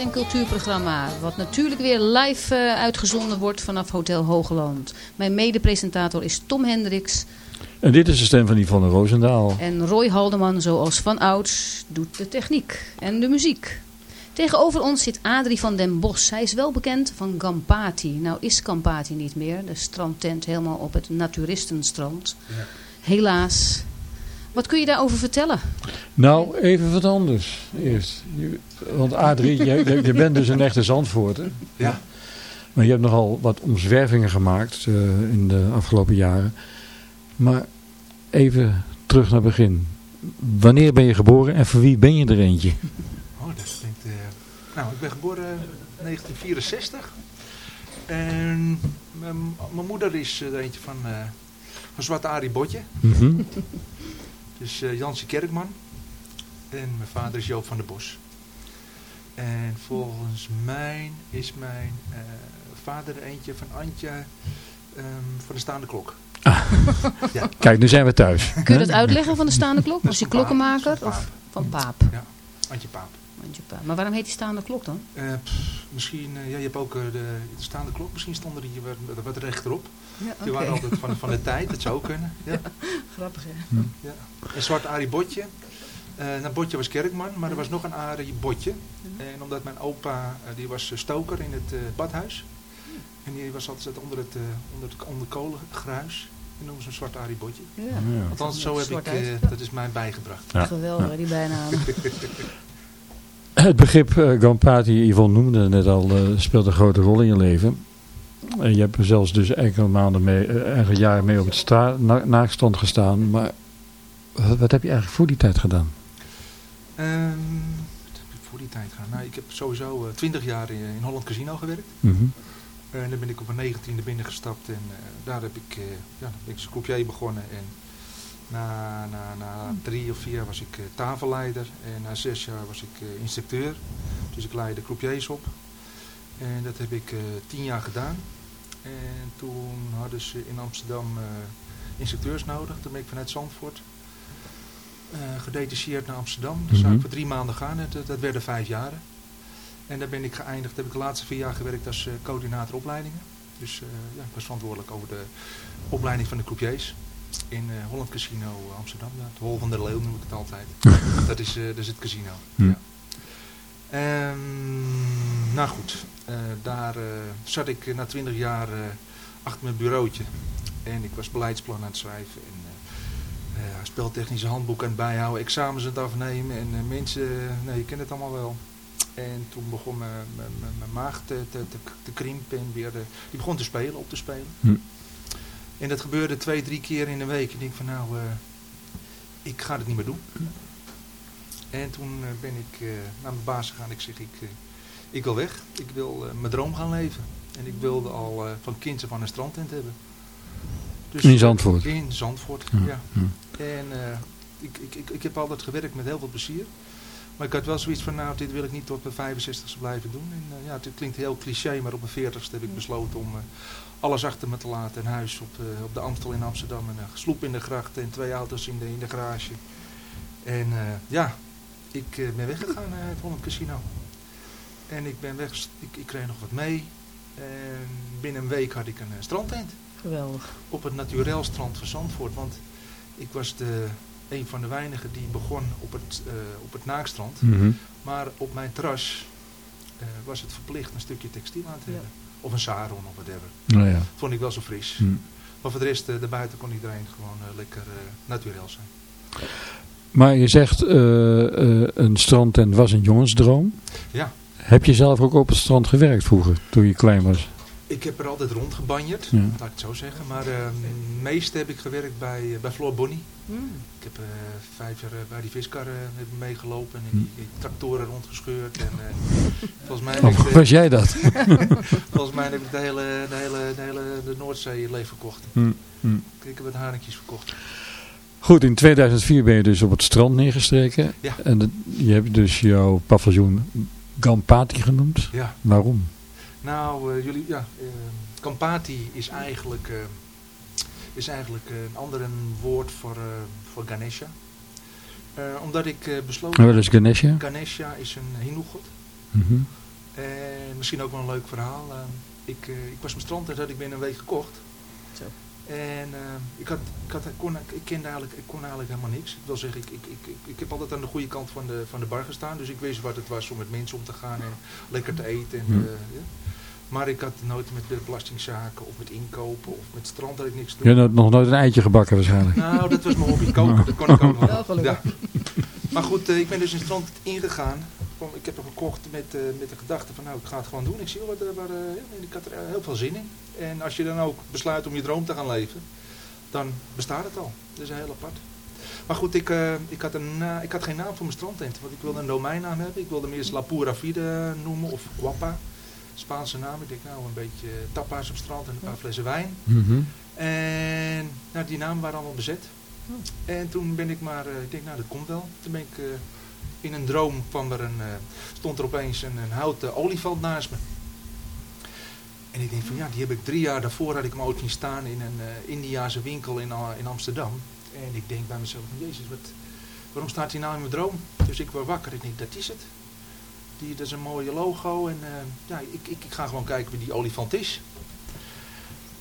En cultuurprogramma. Wat natuurlijk weer live uh, uitgezonden wordt vanaf Hotel Hoogland. Mijn mede-presentator is Tom Hendricks. En dit is de stem van Yvonne Roosendaal. En Roy Haldeman, zoals van ouds, doet de techniek en de muziek. Tegenover ons zit Adrie van den Bos. Hij is wel bekend van Gampati. Nou is Gampati niet meer. De strandtent helemaal op het naturistenstrand. Ja. Helaas. Wat kun je daarover vertellen? Nou, even wat anders eerst. Want Adrie, je, je, bent dus een echte Zandvoorter. Ja. Maar je hebt nogal wat omzwervingen gemaakt uh, in de afgelopen jaren. Maar even terug naar het begin. Wanneer ben je geboren en voor wie ben je er eentje? Oh, dat klinkt... Uh, nou, ik ben geboren in 1964. En mijn moeder is er eentje van, uh, van Zwarte Arie Botje. Mm Dus uh, Jansie Kerkman. En mijn vader is Joop van der Bos. En volgens mij is mijn uh, vader eentje van Antje um, van de staande klok. Ah. Ja. Kijk, nu zijn we thuis. Kun je dat uitleggen van de staande klok? Was hij klokkenmaker van of van paap? Ja, Antje Paap. Maar waarom heet die staande klok dan? Uh, pff, misschien, uh, ja, je hebt ook de, de, staande klok. Misschien stonden die wat, wat rechterop. Ja, okay. Die waren altijd van, van de tijd, dat zou kunnen. Ja. ja grappig hè? Hm. Ja. Een zwart Arie Botje. Uh, nou, Botje was kerkman, maar er was nog een Arie Botje. En omdat mijn opa, uh, die was stoker in het uh, badhuis. En die was altijd onder het, onder het onder kolengruis. En noemen ze een zwart Arie Botje. Ja. Ja. Althans, zo heb ik, dat is mij bijgebracht. Ja. Geweldig, die bijnaam. het begrip uh, Gampati, Yvonne noemde net al, speelt een grote rol in je leven. En je hebt er zelfs dus enkele maanden mee, enkele jaren mee op het na naakstand gestaan. Maar wat, wat heb je eigenlijk voor die tijd gedaan? Um, wat heb ik voor die tijd gedaan? Nou, ik heb sowieso uh, 20 jaar in, in, Holland Casino gewerkt. Mm -hmm. uh, en dan ben ik op mijn 19e binnengestapt en uh, daar heb ik, ja, ben ik als croupier begonnen. En na, na, na drie of vier jaar was ik tafelleider en na zes jaar was ik instructeur. Dus ik leidde croupiers op. En dat heb ik tien jaar gedaan. En toen hadden ze in Amsterdam instructeurs nodig. Toen ben ik vanuit Zandvoort uh, gedetacheerd naar Amsterdam. Daar zou mm -hmm. ik voor drie maanden gaan. Dat, dat werden vijf jaren. En daar ben ik geëindigd. Heb ik de laatste vier jaar gewerkt als uh, coördinator opleidingen. Dus uh, ja, ik was verantwoordelijk over de opleiding van de croupiers. In Holland Casino Amsterdam. Ja, het Hol van der Leeuw noem ik het altijd. dat, is, dat is het casino. Mm. Ja. Um, nou goed, daar zat ik na twintig jaar achter mijn bureautje. En ik was beleidsplan aan het schrijven. En, speltechnische handboek aan het bijhouden, examens aan het afnemen en mensen, nee je kent het allemaal wel. En toen begon mijn maag te, te, te, te, krimpen en weer, de, die begon te spelen, op te spelen. Hm. En dat gebeurde twee, drie keer in een week. En ik denk van nou, uh, ik ga het niet meer doen. En toen ben ik naar mijn baas gegaan. Ik zeg, ik, ik wil weg. Ik wil mijn droom gaan leven. En ik wilde al van kind aan een strandtent hebben. Dus in Zandvoort? In Zandvoort, ja. ja. ja. En ik, ik, ik, ik heb altijd gewerkt met heel veel plezier. Maar ik had wel zoiets van, nou, dit wil ik niet tot mijn 65ste blijven doen. En uh, ja, het klinkt heel cliché, maar op mijn 40ste heb ik besloten om uh, alles achter me te laten. Een huis op, op de Amstel in Amsterdam, een sloep in de gracht en twee auto's in de, in de garage. En ja, ik ben weggegaan naar het Holland Casino. En ik ben weg, ik, ik kreeg nog wat mee. En binnen een week had ik een strandtent. Geweldig. Op het naturel strand van Zandvoort. Want ik was de een van de weinigen die begon op het, uh, op het naakstrand. Mhm. Maar op mijn terras uh, was het verplicht een stukje textiel aan te hebben. Of een saron of whatever. Nou ja. Vond ik wel zo fris. Hm. Maar voor de rest, uh, daarbuiten kon iedereen gewoon lekker naturel zijn. Maar je zegt, een strandtent was een jongensdroom. Ja. Heb je zelf ook op het strand gewerkt vroeger, toen je klein was? Ik heb er altijd rondgebanjerd, Ja. laat ik het zo zeggen. Maar uh, het meeste heb ik gewerkt bij, uh, bij Floor Bonnie. Mm. Ik heb uh, vijf jaar bij die viskarren meegelopen en Hm. die, die tractoren rondgescheurd. En, volgens mij ik, was jij dat? volgens mij heb ik de hele, de hele, de hele de Noordzee leeg verkocht. Hm, hm. Ik heb wat haringjes verkocht. Goed, in 2004 ben je dus op het strand neergestreken. Ja. En de- je hebt dus jouw paviljoen Gampati genoemd. Ja. Waarom? Nou, uh, jullie, ja, Kampati is eigenlijk, uh, is eigenlijk een ander woord voor, voor Ganesha. omdat ik besloot... En wat is Ganesha? Ganesha is een hindoe-god. Mhm. En misschien ook wel een leuk verhaal. ik, ik was mijn strand en dat ik binnen een week gekocht. En ik, had, ik, had, ik, kon, ik, kende eigenlijk, ik kon eigenlijk helemaal niks. Ik wil zeggen, ik, ik, ik, ik, heb altijd aan de goede kant van de, van de bar gestaan. Dus ik wist wat het was om met mensen om te gaan en lekker te eten. En, Hm. ja. Maar ik had nooit met de belastingzaken of met inkopen of met strand had ik niks te Je doen. hebt nog nooit een eitje gebakken waarschijnlijk. Nou, dat was mijn hobby. Koken, dat kon ik ook Wel. Ja. Maar goed, uh, ik ben dus in het strand ingegaan. Ik heb hem gekocht met, uh, met de gedachte van nou, ik ga het gewoon doen. Ik zie wat er, waar, uh, ik had er heel veel zin in. En als je dan ook besluit om je droom te gaan leven, dan bestaat het al. Dat is heel apart. Maar goed, ik, uh, ik, had een, uh, ik had geen naam voor mijn strandtent. Want ik wilde een domeinnaam hebben. Ik wilde hem eerst La Pura Vida noemen of Guapa. Spaanse naam. Ik denk nou een beetje tapa's op strand en een paar flessen wijn. Mhm. En nou, die namen waren allemaal bezet. En toen ben ik maar, uh, ik denk nou dat komt wel. Toen ben ik uh, in een droom kwam er een, uh, stond er opeens een, een houten olifant naast me. En ik denk van ja, die heb ik drie jaar daarvoor had ik hem ooit zien staan in een Indiase winkel in, in Amsterdam. En ik denk bij mezelf, jezus, wat, waarom staat hij nou in mijn droom? Dus ik word wakker en ik denk, dat is het. Die, dat is een mooie logo en ja, ik, ik, ik ga gewoon kijken wie die olifant is.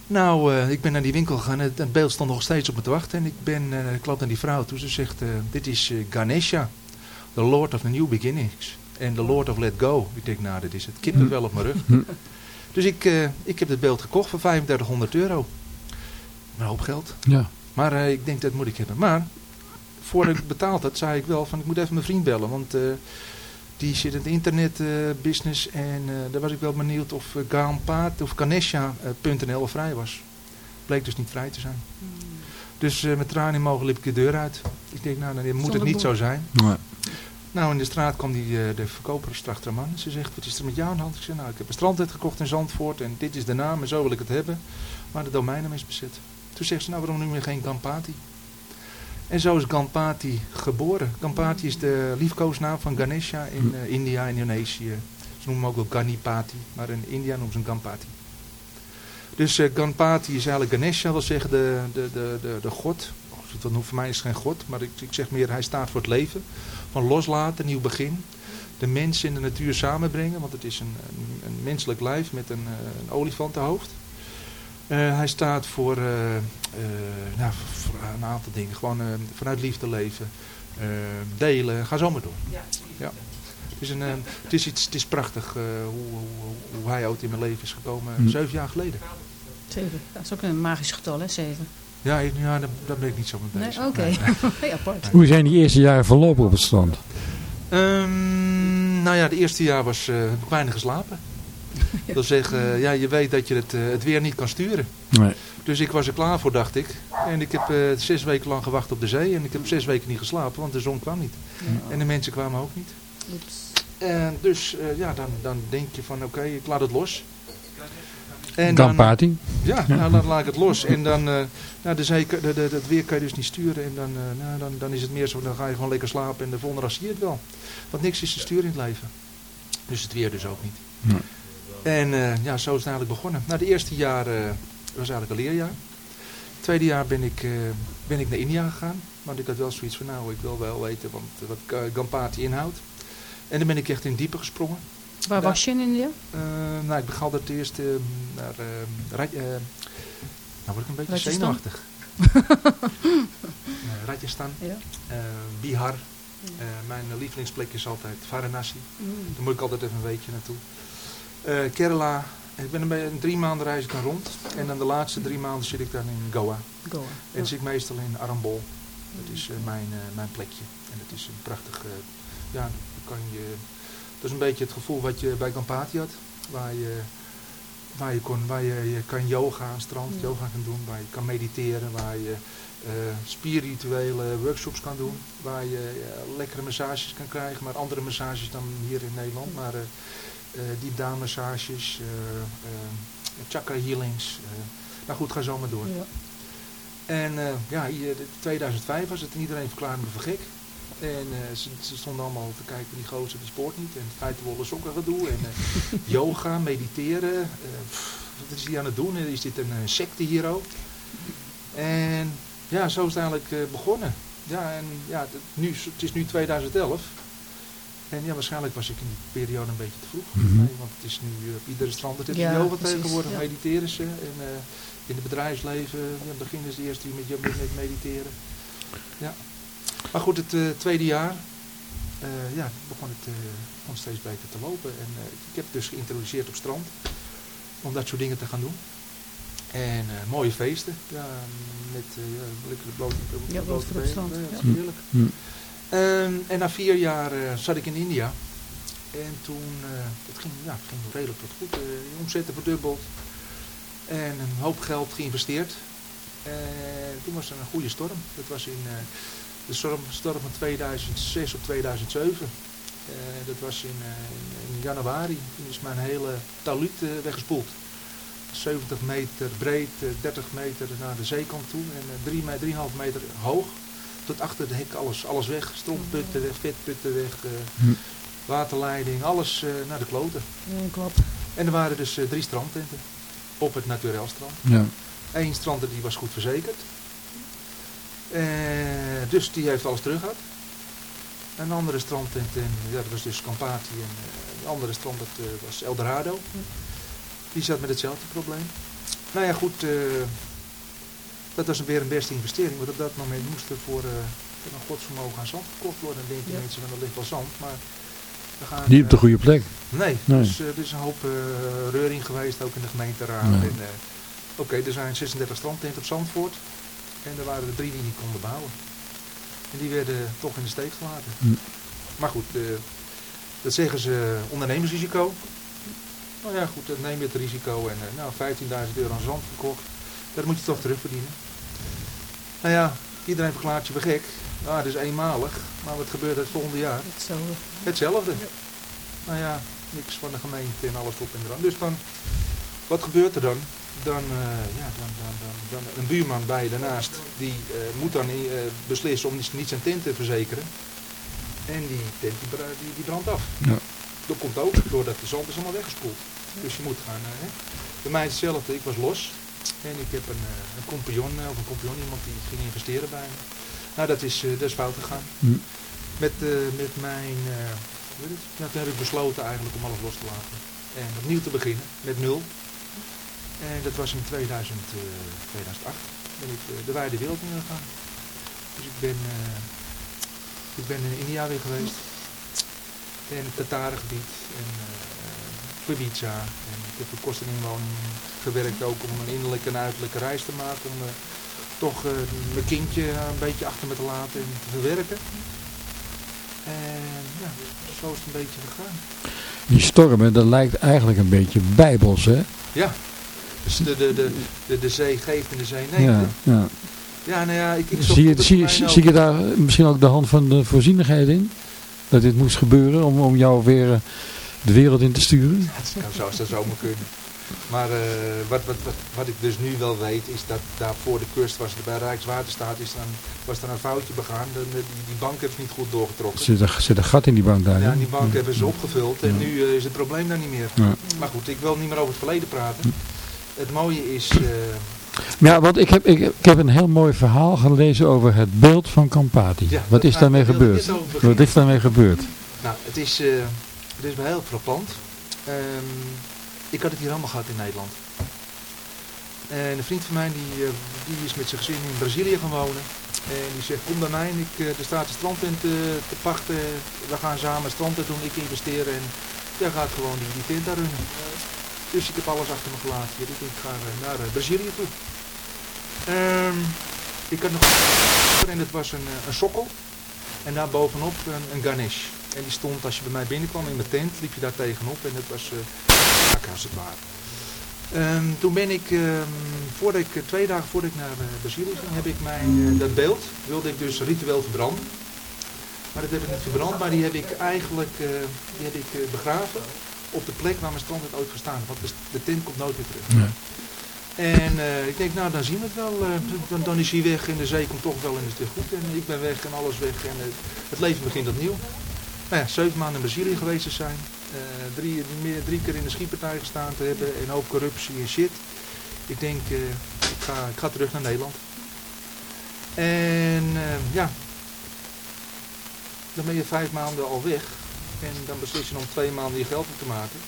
Nou, uh, ik ben naar die winkel gegaan. Het, het, beeld stond nog steeds op me te wachten. En ik ben, uh, ik loop naar die vrouw toe. Ze zegt, uh, dit is Ganesha, the Lord of the New Beginnings. En the Lord of Let Go. Ik denk, nou, dit is het. Kippen wel op mijn rug. dus ik, ik heb het beeld gekocht voor 3500 euro. Een hoop geld. Ja. Maar ik denk, dat moet ik hebben. Maar, voordat ik betaald had, zei ik wel van, ik moet even mijn vriend bellen. Want die zit in het internetbusiness uh, en uh, daar was ik wel benieuwd of uh, Gampaat of Ganesha.nl vrij was. Bleek dus niet vrij te zijn. Hmm. Dus met tranen in mogen liep ik de deur uit. Ik denk, nou, dan moet Zonder het niet boek. zo zijn. Nee. Nou, in de straat kwam die, de verkoper een man. Ze zegt, wat is er met jou aan de hand? Ik zeg, nou, ik heb een strandtent gekocht in Zandvoort en dit is de naam en zo wil ik het hebben. Maar de domeinnaam is bezet. Toen zegt ze, nou, waarom noem je geen Gampati? En zo is Gampati geboren. Gampati is de liefkoosnaam van Ganesha in uh, India en Indonesië. Ze noemen hem ook wel Ganipati, maar in India noemen ze hem Gampati. Dus uh, Ganpati is eigenlijk Ganesha, wil zeggen de, de, de, de, de god. Voor mij is het geen god, maar ik, ik zeg meer hij staat voor het leven. Van loslaten, nieuw begin. De mens in de natuur samenbrengen, want het is een, een, een menselijk lijf met een, uh, een olifantenhoofd. Uh, hij staat voor, uh, uh, nou, voor een aantal dingen. Gewoon vanuit liefde leven. delen. Ga zo maar door. Ja. ja. Het, is een, het, is iets, het is prachtig hoe, hoe, hoe, hij ooit in mijn leven is gekomen. Hm. Zeven jaar geleden. Zeven. Dat is ook een magisch getal, hè? Zeven. Ja, ja daar, daar ben ik niet zo mee bezig. Nee, oké. Okay. Nee, nee. apart. Hoe zijn die eerste jaren verlopen op het strand? Um, nou ja, het eerste jaar was, heb ik weinig geslapen. Dat wil zeggen, ja, je weet dat je het, uh, het weer niet kan sturen. Nee. Dus ik was er klaar voor, dacht ik. En ik heb uh, zes weken lang gewacht op de zee. En ik heb zes weken niet geslapen, want de zon kwam niet. Ja. En de mensen kwamen ook niet. Oeps. En dus uh, ja, dan, dan denk je van oké, okay, ik laat het los. En dan, party? Ja, nou, dan laat ik het los. En dan, uh, nou, de zee, de, het weer kan je dus niet sturen. En dan, uh, nou, dan, dan is het meer zo, dan ga je gewoon lekker slapen. En de volgende dag zie je het wel. Want niks is te sturen in het leven. Dus het weer dus ook niet. En uh, ja, zo is het eigenlijk begonnen. Nou, de eerste jaar was eigenlijk een leerjaar. Het tweede jaar ben ik, ben ik naar India gegaan. Want ik had wel zoiets van, nou, ik wil wel weten wat, wat Gampati inhoudt. En dan ben ik echt in diepe gesprongen. Waar was je in India? nou, ik begon het eerst naar... nou word ik een beetje zenuwachtig. Rajasthan, Ja. Bihar. Eh, mijn lievelingsplek is altijd Varanasi. Mm. Daar moet ik altijd even een weekje naartoe. Eh, Kerala. Ik ben een drie maanden reis ik dan rond. En dan de laatste drie maanden zit ik dan in Goa. Goa. En zit ik meestal in Arambol. Dat is eh, mijn, eh, mijn plekje. En dat is een prachtig... eh, ja, dan kan je... Dat is een beetje het gevoel wat je bij Kampati had. Waar je, waar je, kon, waar je, je kan yoga aan het strand, Ja. yoga kan doen. Waar je kan mediteren. Waar je eh spirituele workshops kan doen. Waar je eh, lekkere massages kan krijgen. Maar andere massages dan hier in Nederland. Maar eh, eh, chakra healings. nou goed, ga zo maar door. Ja. En ja, hier, de- 2005 was het en iedereen verklaarde me voor gek. En eh, ze, ze stonden allemaal te kijken, die gozer die sport niet. En feitenwolle sokken gedoe. En eh, yoga, mediteren. eh, pff, wat is hij aan het doen? En Is dit een, secte hier ook? En ja, zo is het eigenlijk begonnen. Ja, en ja, het, nu, het is nu 2011. En ja, waarschijnlijk was ik in die periode een beetje te vroeg. Mhm. Nee, want het is nu op iedere strand. Het is Ja, yoga precies, tegenwoordig, ja. mediteren ze. En eh, in het bedrijfsleven ja, beginnen ze eerst met, met, met mediteren. Ja. Maar goed, het eh, tweede jaar eh, ja, begon het eh, begon steeds beter te lopen. En eh, ik heb het dus geïntroduceerd op strand. Om dat soort dingen te gaan doen. En eh, mooie feesten. Ja, met uh, ja, lekkere blote, Ja, blote op strand, Ja, ja. dat is heerlijk. Hm. Ehm, en na vier jaar eh, zat ik in India. En toen, eh, het, ging, ja, het ging redelijk tot goed. Eh, omzetten verdubbeld. En een hoop geld geïnvesteerd. En toen was er een goede storm. Dat was in eh, de storm, storm van 2006 op 2007. Eh, dat was in, eh, in, in januari. Toen is mijn hele taluut eh, weggespoeld. 70 meter breed, eh, 30 meter naar de zeekant toe en eh, 3 meter, 3,5 meter hoog. Tot achter de hek alles, alles weg. Stroomputten weg, vetputten weg, eh, Hm. waterleiding, alles eh, naar de kloten. Ja, klap. En er waren dus eh, drie strandtenten op het Naturelstrand. Ja. Eén strand die was goed verzekerd. Eh, dus die heeft alles terug gehad. Een andere strandtent, en, ja, dat was dus Campati. En eh, een andere strand dat, eh, was Eldorado. Die zat met hetzelfde probleem. Nou ja, goed. eh, dat was weer een beste investering. Want op dat moment moest er voor, eh, voor een godsvermogen aan zand gekocht worden. Dan denken Ja. mensen van er ligt wel zand. Maar we gaan, Niet op de goede plek. Nee, Nee. dus er is een hoop reuring geweest, ook in de gemeenteraad. En, eh, Oké, er zijn 36 strandtenten op Zandvoort. En er waren er drie die niet konden bouwen. En die werden toch in de steek gelaten. Hm. Maar goed, eh, dat zeggen ze ondernemersrisico. Nou ja, goed, dan neem je het risico en eh, nou, 15.000 euro aan zand verkocht. Dat moet je toch terugverdienen. Nou ja, iedereen verklaart je voor gek. Ah, dat is eenmalig. Maar wat gebeurt er het volgende jaar? Het. Hetzelfde. Ja. Nou ja, niks van de gemeente en alles op en eraan. Dus dan, wat gebeurt er dan? Dan, eh, ja, dan, dan, dan, dan een buurman bij je daarnaast, die eh, moet dan eh, beslissen om niet, niet zijn tent te verzekeren. En die tent die, die, die brandt af. Ja. Dat komt ook doordat de zand is allemaal weggespoeld. Dus je moet gaan, hè. Bij mij is hetzelfde, ik was los. En ik heb een, een compagnon, of een compagnon, iemand die ging investeren bij me. Nou, dat is, dat is fout gegaan. Hm. Met, met mijn, het? Ja, toen heb ik besloten eigenlijk om alles los te laten. En opnieuw te beginnen, met nul. En dat was in 2000, eh, 2008. Ben ik eh, de wijde wereld in gegaan. Dus ik ben, eh, ik ben in India weer geweest. En het Tatarengebied. En Ibiza. En ik heb voor kosten inwoning gewerkt ook om een innerlijke en uiterlijke reis te maken. Om eh, toch eh, mijn kindje een beetje achter me te laten en te verwerken. En ja, zo is het een beetje gegaan. Die stormen, dat lijkt eigenlijk een beetje bijbels, hè? Ja, dus de, de, de, de, de zee geeft en de zee neemt. ja, ja. Ja, nou ja, ik, ik Zie, je, zie, zie, je daar misschien ook de hand van de voorzienigheid in? Dat dit moest gebeuren om, om jou weer eh, de wereld in te sturen? Het zou zo, zou zomaar kunnen. Maar eh, wat, wat, wat, wat ik dus nu wel weet is dat daar voor de kust was er bij Rijkswaterstaat is dan, was er een foutje begaan. De, die, die bank ze niet goed doorgetrokken. Zit er, zit een gat in die bank daar? Ja, die bank hebben ze opgevuld en Ja. nu eh, is het probleem daar niet meer. Ja. Maar goed, ik wil niet meer over het verleden praten. Het mooie is, eh, Ja, want ik heb, ik, ik heb een heel mooi verhaal gelezen over het beeld van Campati. Ja, Wat is daarmee gebeurd? Wat is daarmee gebeurd? nou, het is, eh, het is wel heel frappant. Ehm, ik had het hier allemaal gehad in Nederland. En een vriend van mij die, die is met zijn gezin in Brazilië gaan wonen. En die zegt, kom dan mijn, ik, er staat een strandtent te pachten. We gaan samen strandtent doen, ik investeren en jij gaat gewoon die, die tent daar runnen. Dus ik heb alles achter me gelaten. Ik denk, ik ga naar Brazilië toe. Um, ik had nog en het was een, een sokkel. En daar bovenop een, een. En die stond, als je bij mij binnenkwam in mijn tent, liep je daar tegenop. En dat was uh, als het ware. Um, toen ben ik, um, voordat ik, twee dagen voordat ik naar Brazilië ging, heb ik mijn, dat beeld, wilde ik dus ritueel verbranden. Maar dat heb ik niet verbrand, maar die heb ik eigenlijk die heb ik, begraven op de plek waar mijn strand had ooit gestaan. Want de, tent komt nooit weer terug. Ja. En uh, ik denk, nou dan zien we het wel. Uh, dan, dan, is hij weg en de zee komt toch wel en is het goed. En ik ben weg en alles weg en uh, het leven begint opnieuw. Nou ja, zeven maanden in Brazilië geweest te zijn. drie, meer, drie keer in de schietpartij gestaan te hebben en hoop corruptie en shit. Ik denk, ik, ga, ik ga terug naar Nederland. En ja, dan ben je vijf maanden al weg. En dan beslis je om twee maanden je geld op te maken.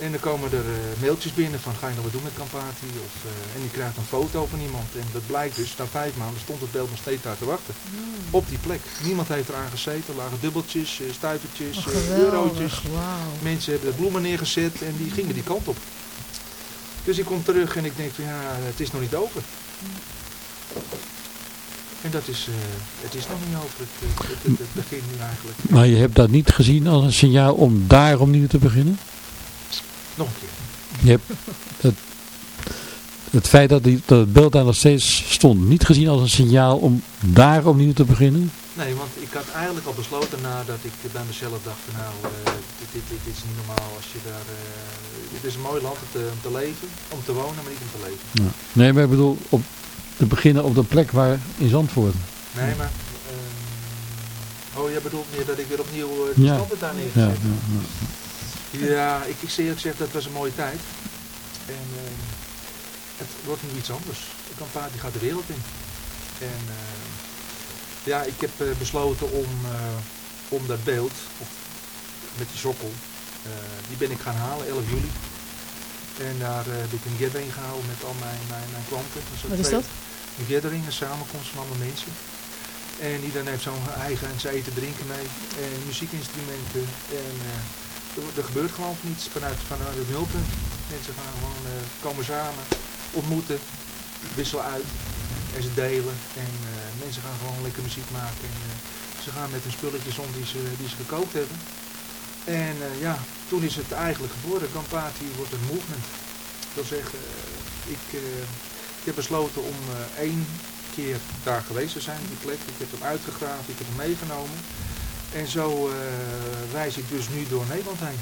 En dan komen er uh, mailtjes binnen van ga je nog wat doen met Campati? Of, uh, en die krijgt een foto van iemand. En dat blijkt dus, na vijf maanden stond het beeld nog steeds daar te wachten. Mm. Op die plek. Niemand heeft eraan gezeten. Er lagen dubbeltjes, uh, stuivertjes, oh, eurotjes. Wow. Mensen hebben de bloemen neergezet en die gingen die kant op. Dus ik kom terug en ik denk van ja, het is nog niet over. Mm. En dat is, het is nog niet over. Het, het, het, het begin nu eigenlijk. Maar je hebt dat niet gezien als een signaal om daar opnieuw te beginnen? Nog een keer. Yep. het, het feit dat, die, dat het beeld daar nog steeds stond, niet gezien als een signaal om daar opnieuw te beginnen? Nee, want ik had eigenlijk al besloten nadat ik bij mezelf dacht van nou, uh, dit, dit, dit, is niet normaal als je daar... Uh, dit is een mooi land om te, om te, leven, om te wonen, maar niet om te leven. Ja. Nee, maar ik bedoel, op te beginnen op de plek waar in Zandvoort. Nee, maar... Uh, oh, jij bedoelt meer dat ik weer opnieuw uh, de ja. daar neergezet ja, ja, ja. Ja, ik, ik zeg gezegd, dat was een mooie tijd. En uh, het wordt nu iets anders. De die gaat de wereld in. En uh, ja, ik heb uh, besloten om, om dat beeld, of, met die sokkel, die ben ik gaan halen, 11 juli. En daar heb ik een gathering gehouden met al mijn, mijn, mijn klanten. Dus Wat is dat? Een gathering, een samenkomst van alle mensen. En iedereen heeft zo'n eigen en zijn eten drinken mee. En muziekinstrumenten. En er, gebeurt gewoon niets vanuit, vanuit het nulpunt. Mensen gaan gewoon uh, komen samen, ontmoeten, wisselen uit en ze delen. En mensen gaan gewoon lekker muziek maken. En, ze gaan met hun spulletjes om die ze, die ze gekookt hebben. En ja, toen is het eigenlijk geboren. Campati wordt een movement. Dat wil zeggen, ik heb besloten om één keer daar geweest te zijn, die plek. Ik heb hem uitgegraven, ik heb hem meegenomen. En zo uh, reis ik dus nu door Nederland heen.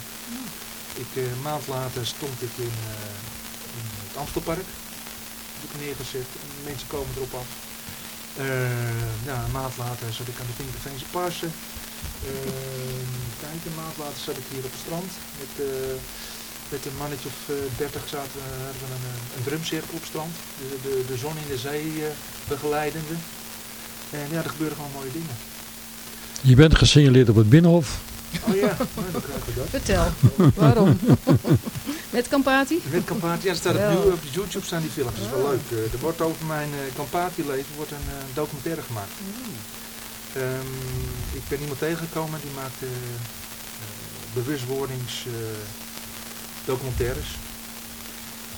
Ik, uh, een maand later stond ik in, uh, in het Amstelpark. Heb ik neergezet en mensen komen erop af. ja, een maand later zat ik aan de Vinkerveense Parsen. kijk, een maand later zat ik hier op het strand. Met, met een mannetje of dertig zaten we een, een drumcirkel op strand. De, de, de zon in de zee begeleidende. En ja, er gebeuren gewoon mooie dingen. Je bent gesignaleerd op het Binnenhof. Oh ja, nou, dan krijg je dat. Vertel, waarom? Met Campati? Met Campati, ja, staat op, op YouTube staan die films, dat is wel oh. leuk. Uh, er wordt over mijn uh, Campati-leven wordt een uh, documentaire gemaakt. Mm. Um, ik ben iemand tegengekomen die maakt bewustwordingsdocumentaires.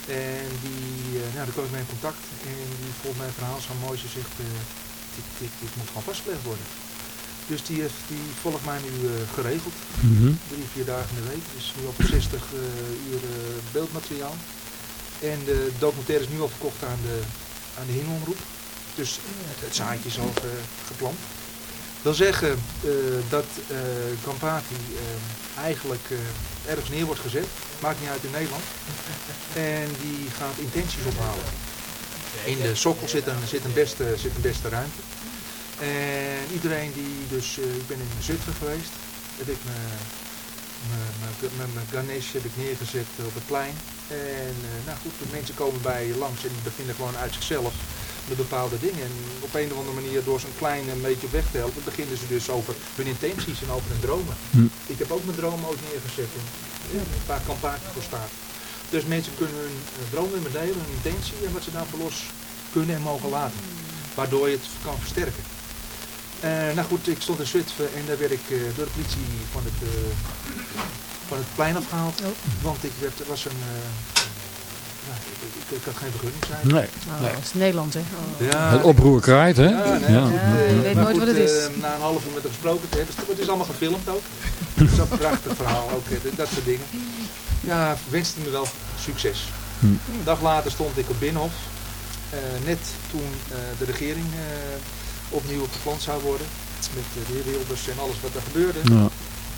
en die, nou, daar kwam ik mee in contact en die vond mijn verhaal zo mooi. Ze zegt, dit, dit, dit moet gewoon vastgelegd worden. Dus die, heeft, die volgt mij nu uh, geregeld. Mm -hmm. Drie, vier dagen in de week. Dus nu al 60 uh, uur uh, beeldmateriaal. En de documentaire is nu al verkocht aan de, aan de. Dus het zaadje is al geplant. Wil zeggen dat Campati eigenlijk ergens neer wordt gezet. Maakt niet uit in Nederland. En die gaat intenties ophalen. In de sokkel zit een, zit een, beste, zit een beste ruimte. En iedereen die dus, uh, ik ben in Zutphen geweest, heb ik mijn Ganesh heb ik neergezet op het plein. En uh, nou goed, de mensen komen bij je langs en die bevinden gewoon uit zichzelf de bepaalde dingen. En op een of andere manier door zo'n klein een beetje weg te helpen, beginnen ze dus over hun intenties en over hun dromen. Hm. Ik heb ook mijn dromen ook neergezet in, waar campagne voor staat. Dus mensen kunnen hun uh, droom met me delen, hun intentie en wat ze daarvoor los kunnen en mogen laten. Waardoor je het kan versterken. Uh, nou goed, ik stond in Zutphen en daar werd ik uh, door de politie van het, uh, van het plein afgehaald. Oh. Want ik werd, was een, ik, had geen vergunning zijn. Nee. Oh, nee. Dat is Nederland hè? Oh. Ja, het oproer kraait hè? Ja, nee, ja. je weet nooit goed, wat het is. na een half uur met hem gesproken te hebben, het is allemaal gefilmd ook. Het is ook een prachtig verhaal, ook dat soort dingen. Ja, wenste me wel succes. Hm. Een dag later stond ik op Binnenhof. net toen de regering opnieuw gepland zou worden. Met de heer Wilders en alles wat er gebeurde. Ja.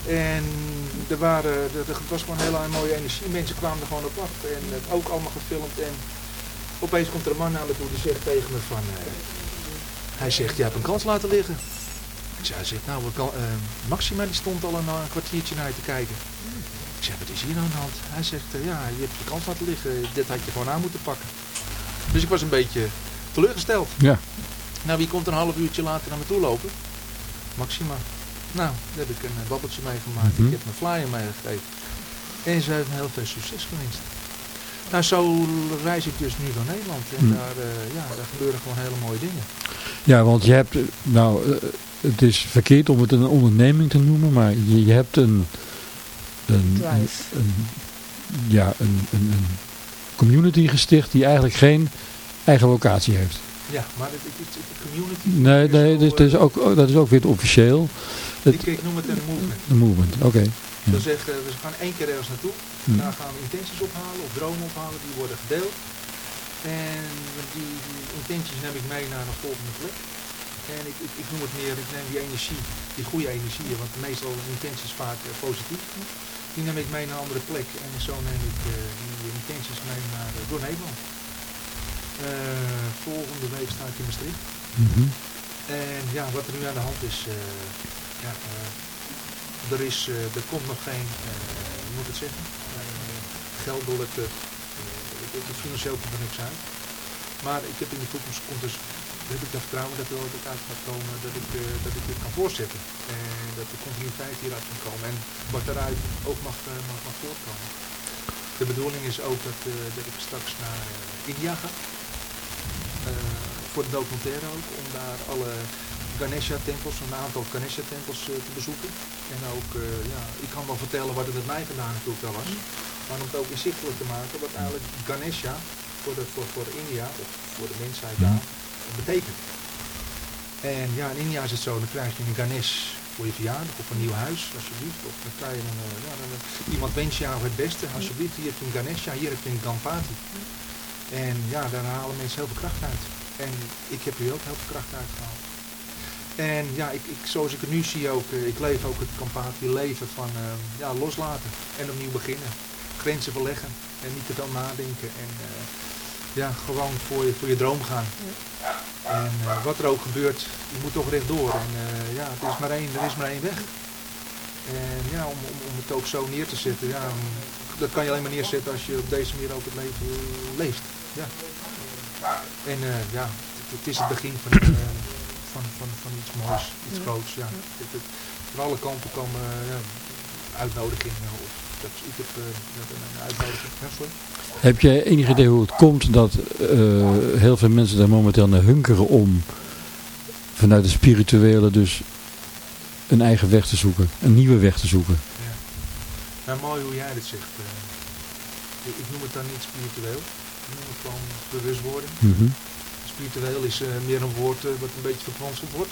En er, waren, er, er was gewoon een hele mooie energie. Mensen kwamen er gewoon op af. En het ook allemaal gefilmd. En opeens komt er een man naar me toe die zegt tegen me van... Uh, hij zegt, je hebt een kans laten liggen. Ik zei, hij zegt, nou, kan, uh, Maxima die stond al een, een, kwartiertje naar je te kijken. Ik zeg, wat is hier nou aan de hand? Hij zegt, uh, ja, je hebt je kans laten liggen. Dit had je gewoon aan moeten pakken. Dus ik was een beetje teleurgesteld. Ja. Nou, wie komt een half uurtje later naar me toe lopen? Maxima. Nou, daar heb ik een babbeltje mee gemaakt. Mhm. Ik heb mijn flyer meegegeven. En ze heeft me heel veel succes gewenst. Nou, zo reis ik dus nu door Nederland. En Mhm. daar, uh, ja, daar gebeuren gewoon hele mooie dingen. Ja, want je hebt, nou, uh, het is verkeerd om het een onderneming te noemen, maar je, je hebt een, een, een, een ja, een, een, een community gesticht die eigenlijk geen eigen locatie heeft. Ja, maar het, het, het, het community... Nee, nee dat, is, dat, is ook, dat is ook weer het officieel. Het, ik, ik noem het een movement. Een movement, oké. Okay. Ja. We zeggen, we gaan één keer ergens naartoe. Hm. Daar gaan we intenties ophalen of dromen ophalen. Die worden gedeeld. En die, die intenties neem ik mee naar een volgende plek. En ik, ik, ik noem het meer, ik neem die energie, die goede energie, want meestal intenties vaak uh, positief. Die neem ik mee naar een andere plek. En zo neem ik uh, die intenties mee naar, uh, door Nederland. Volgende week sta ik in Maastricht. Mm -hmm. En ja, wat er nu aan de hand is, ja, uh, er, is uh, er komt nog geen, hoe moet ik het zeggen, geldelijke, het financieel komt er niks uit. Maar ik heb in de toekomst, komt dus, heb ik dat vertrouwen dat er ook uit gaat komen, dat ik, dat ik dit kan voortzetten. En dat de continuïteit hieruit kan komen en wat eruit ook mag, mag, mag voortkomen. De bedoeling is ook dat, dat ik straks naar India ga. Uh, voor de documentaire ook, om daar alle Ganesha-tempels, een aantal Ganesha-tempels uh, te bezoeken. En ook, uh, ja, ik kan wel vertellen wat het met mij gedaan natuurlijk daar was. Maar om het ook inzichtelijk te maken wat eigenlijk Ganesha voor, de, voor, voor India, of voor de mensheid daar, betekent. En ja, in India is het zo, dan krijg je een Ganesh voor je verjaardag of een nieuw huis, alsjeblieft. Of dan krijg je een, ja, dan, iemand wens jou het beste, alsjeblieft, hier heb je een Ganesha, hier heb je een Gampati. En ja, daar halen mensen heel veel kracht uit. En ik heb hier ook heel veel kracht uitgehaald. En ja, ik, ik, zoals ik het nu zie ook, uh, ik leef ook het Campati leven van uh, ja, loslaten en opnieuw beginnen. Grenzen verleggen en niet te veel nadenken en uh, ja, gewoon voor je, voor je droom gaan. Ja. En wat er ook gebeurt, je moet toch rechtdoor. En ja, het is maar één, er is maar één weg. En ja, om, om, om het ook zo neer te zetten, ja, dat kan je alleen maar neerzetten als je op deze manier ook het leven leeft. Ja. En ja, het, het, is het begin van, van, van, van iets moois, iets ja. groots. Ja. Het, het, van alle kanten komen ja, uitnodigingen. Of, dat, ik heb een uitnodiging. Ja, sorry. Heb jij enig idee hoe het komt dat heel veel mensen daar momenteel naar hunkeren om vanuit de spirituele dus een eigen weg te zoeken, een nieuwe weg te zoeken? Ja. Nou, mooi hoe jij dit zegt. ik, ik noem het dan niet spiritueel van bewustwording. Mm -hmm. Spiritueel is uh, meer een woord uh, wat een beetje verkwanseld wordt.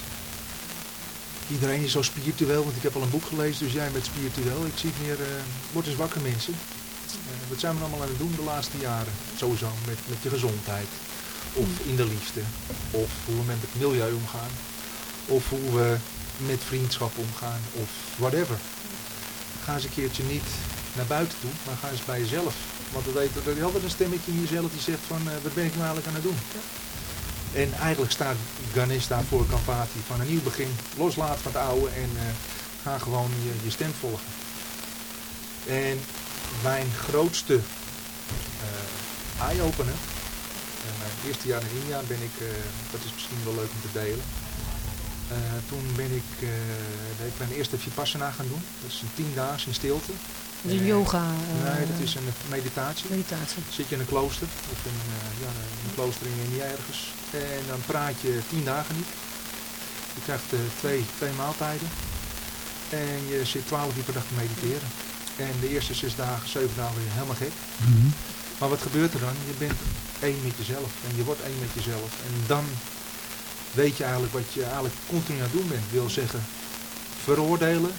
Iedereen is zo spiritueel, want ik heb al een boek gelezen, dus jij bent spiritueel. Ik zie het meer, uh, word eens wakker mensen. wat zijn we allemaal aan het doen de laatste jaren? Sowieso met, met je gezondheid. Of in de liefde. Of hoe we met het milieu omgaan. Of hoe we met vriendschap omgaan. Of whatever. Ga eens een keertje niet naar buiten toe, maar ga eens bij jezelf want we weten, er is altijd een stemmetje in jezelf die zegt van, wat ben ik nou eigenlijk aan het doen? Ja. En eigenlijk staat Ganesh daarvoor Kampati van een nieuw begin. Loslaat van het oude en uh, ga gewoon je, je stem volgen. En mijn grootste uh, eye-opener, mijn eerste jaar in India ben ik, dat is misschien wel leuk om te delen. toen ben ik, ik ben eerste Vipassana gaan doen. Dat is een tien dagen in stilte. Dat is een yoga? nee, dat is een meditatie. meditatie. Zit je in een klooster, of in, ja, een klooster in India ergens. En dan praat je tien dagen niet. Je krijgt twee, twee maaltijden. En je zit twaalf uur per dag te mediteren. En de eerste zes dagen, zeven dagen ben je helemaal gek. Mhm. Maar wat gebeurt er dan? Je bent één met jezelf. En je wordt één met jezelf. En dan weet je eigenlijk wat je eigenlijk continu aan het doen bent. Wil zeggen, veroordelen,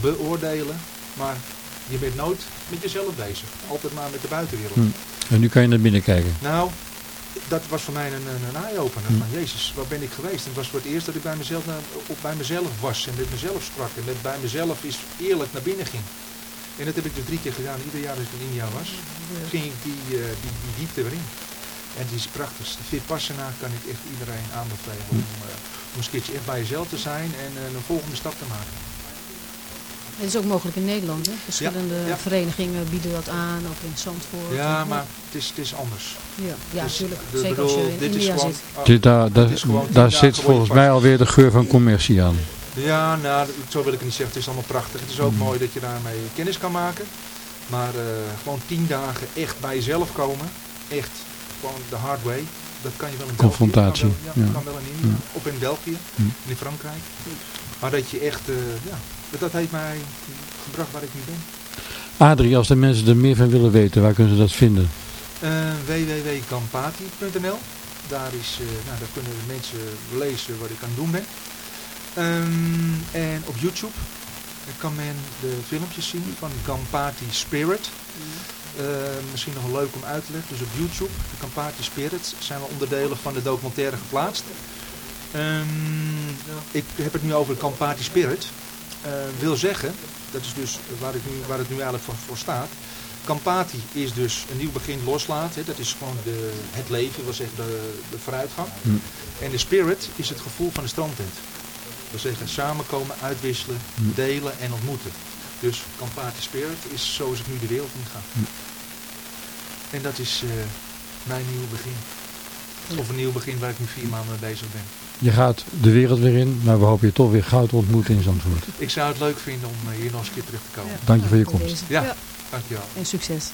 beoordelen. Maar je bent nooit met jezelf bezig. Altijd maar met de buitenwereld. Mhm. En nu kan je naar binnen kijken. Nou, dat was voor mij een, een, een eye-opener. Van Jezus, waar ben ik geweest? En het was voor het eerst dat ik bij mezelf, op bij mezelf was. En met mezelf sprak. En met bij mezelf is eerlijk naar binnen ging. En dat heb ik dus drie keer gedaan. Ieder jaar als ik in India was, ging ik die, uh, die, die diepte erin. En die is prachtig. De Vipassana kan ik echt iedereen aanbevelen. Om, uh, om eens een keertje echt bij jezelf te zijn en uh, een volgende stap te maken. Het is ook mogelijk in Nederland. Hè? Verschillende verenigingen bieden dat aan, ook in Zandvoort. Ja, maar het is, het is anders. Ja, ja natuurlijk. Zeker als je in dit India zit. Dit, daar daar, daar zit volgens mij alweer de geur van commercie aan. Ja, nou, zo wil ik het niet zeggen. Het is allemaal prachtig. Het is ook mm. mooi dat je daarmee kennis kan maken. Maar uh, gewoon tien dagen echt bij jezelf komen. Echt gewoon de hard way. Dat kan je wel in Confrontatie. België. Confrontatie. Ja, ja, kan wel in India. Ja. Of in België. Mm. In Frankrijk. Maar dat je echt, uh, ja, dat heeft mij gebracht waar ik nu ben. Adrie, als de mensen er meer van willen weten, waar kunnen ze dat vinden? Uh, www.kampati.nl daar, is, uh, nou, daar kunnen de mensen lezen wat ik aan het doen ben. Um, en op YouTube kan men de filmpjes zien van Gampati Spirit. Uh, misschien nog leuk om uit te leggen. Dus op YouTube, de Gampati Spirit, zijn we onderdelen van de documentaire geplaatst. Um, ik heb het nu over Gampati Spirit. Uh, wil zeggen, dat is dus waar, ik nu, waar het nu eigenlijk voor, voor staat. Kampati is dus een nieuw begin loslaten. Dat is gewoon de, het leven, wil zeggen de, de vooruitgang. Hm. En de spirit is het gevoel van de strandtent wil zeggen samenkomen, uitwisselen, hm. delen en ontmoeten. Dus Campati Spirit is zoals ik nu de wereld in ga. Hm. En dat is uh, mijn nieuw begin. Of een nieuw begin waar ik nu vier maanden mee bezig ben. Je gaat de wereld weer in, maar we hopen je toch weer goud te ontmoeten in Zandvoort. Ik zou het leuk vinden om eh, hier nog eens een keer terug te komen. Ja, Dank je voor je komst. Ja, ja. dankjewel. En succes.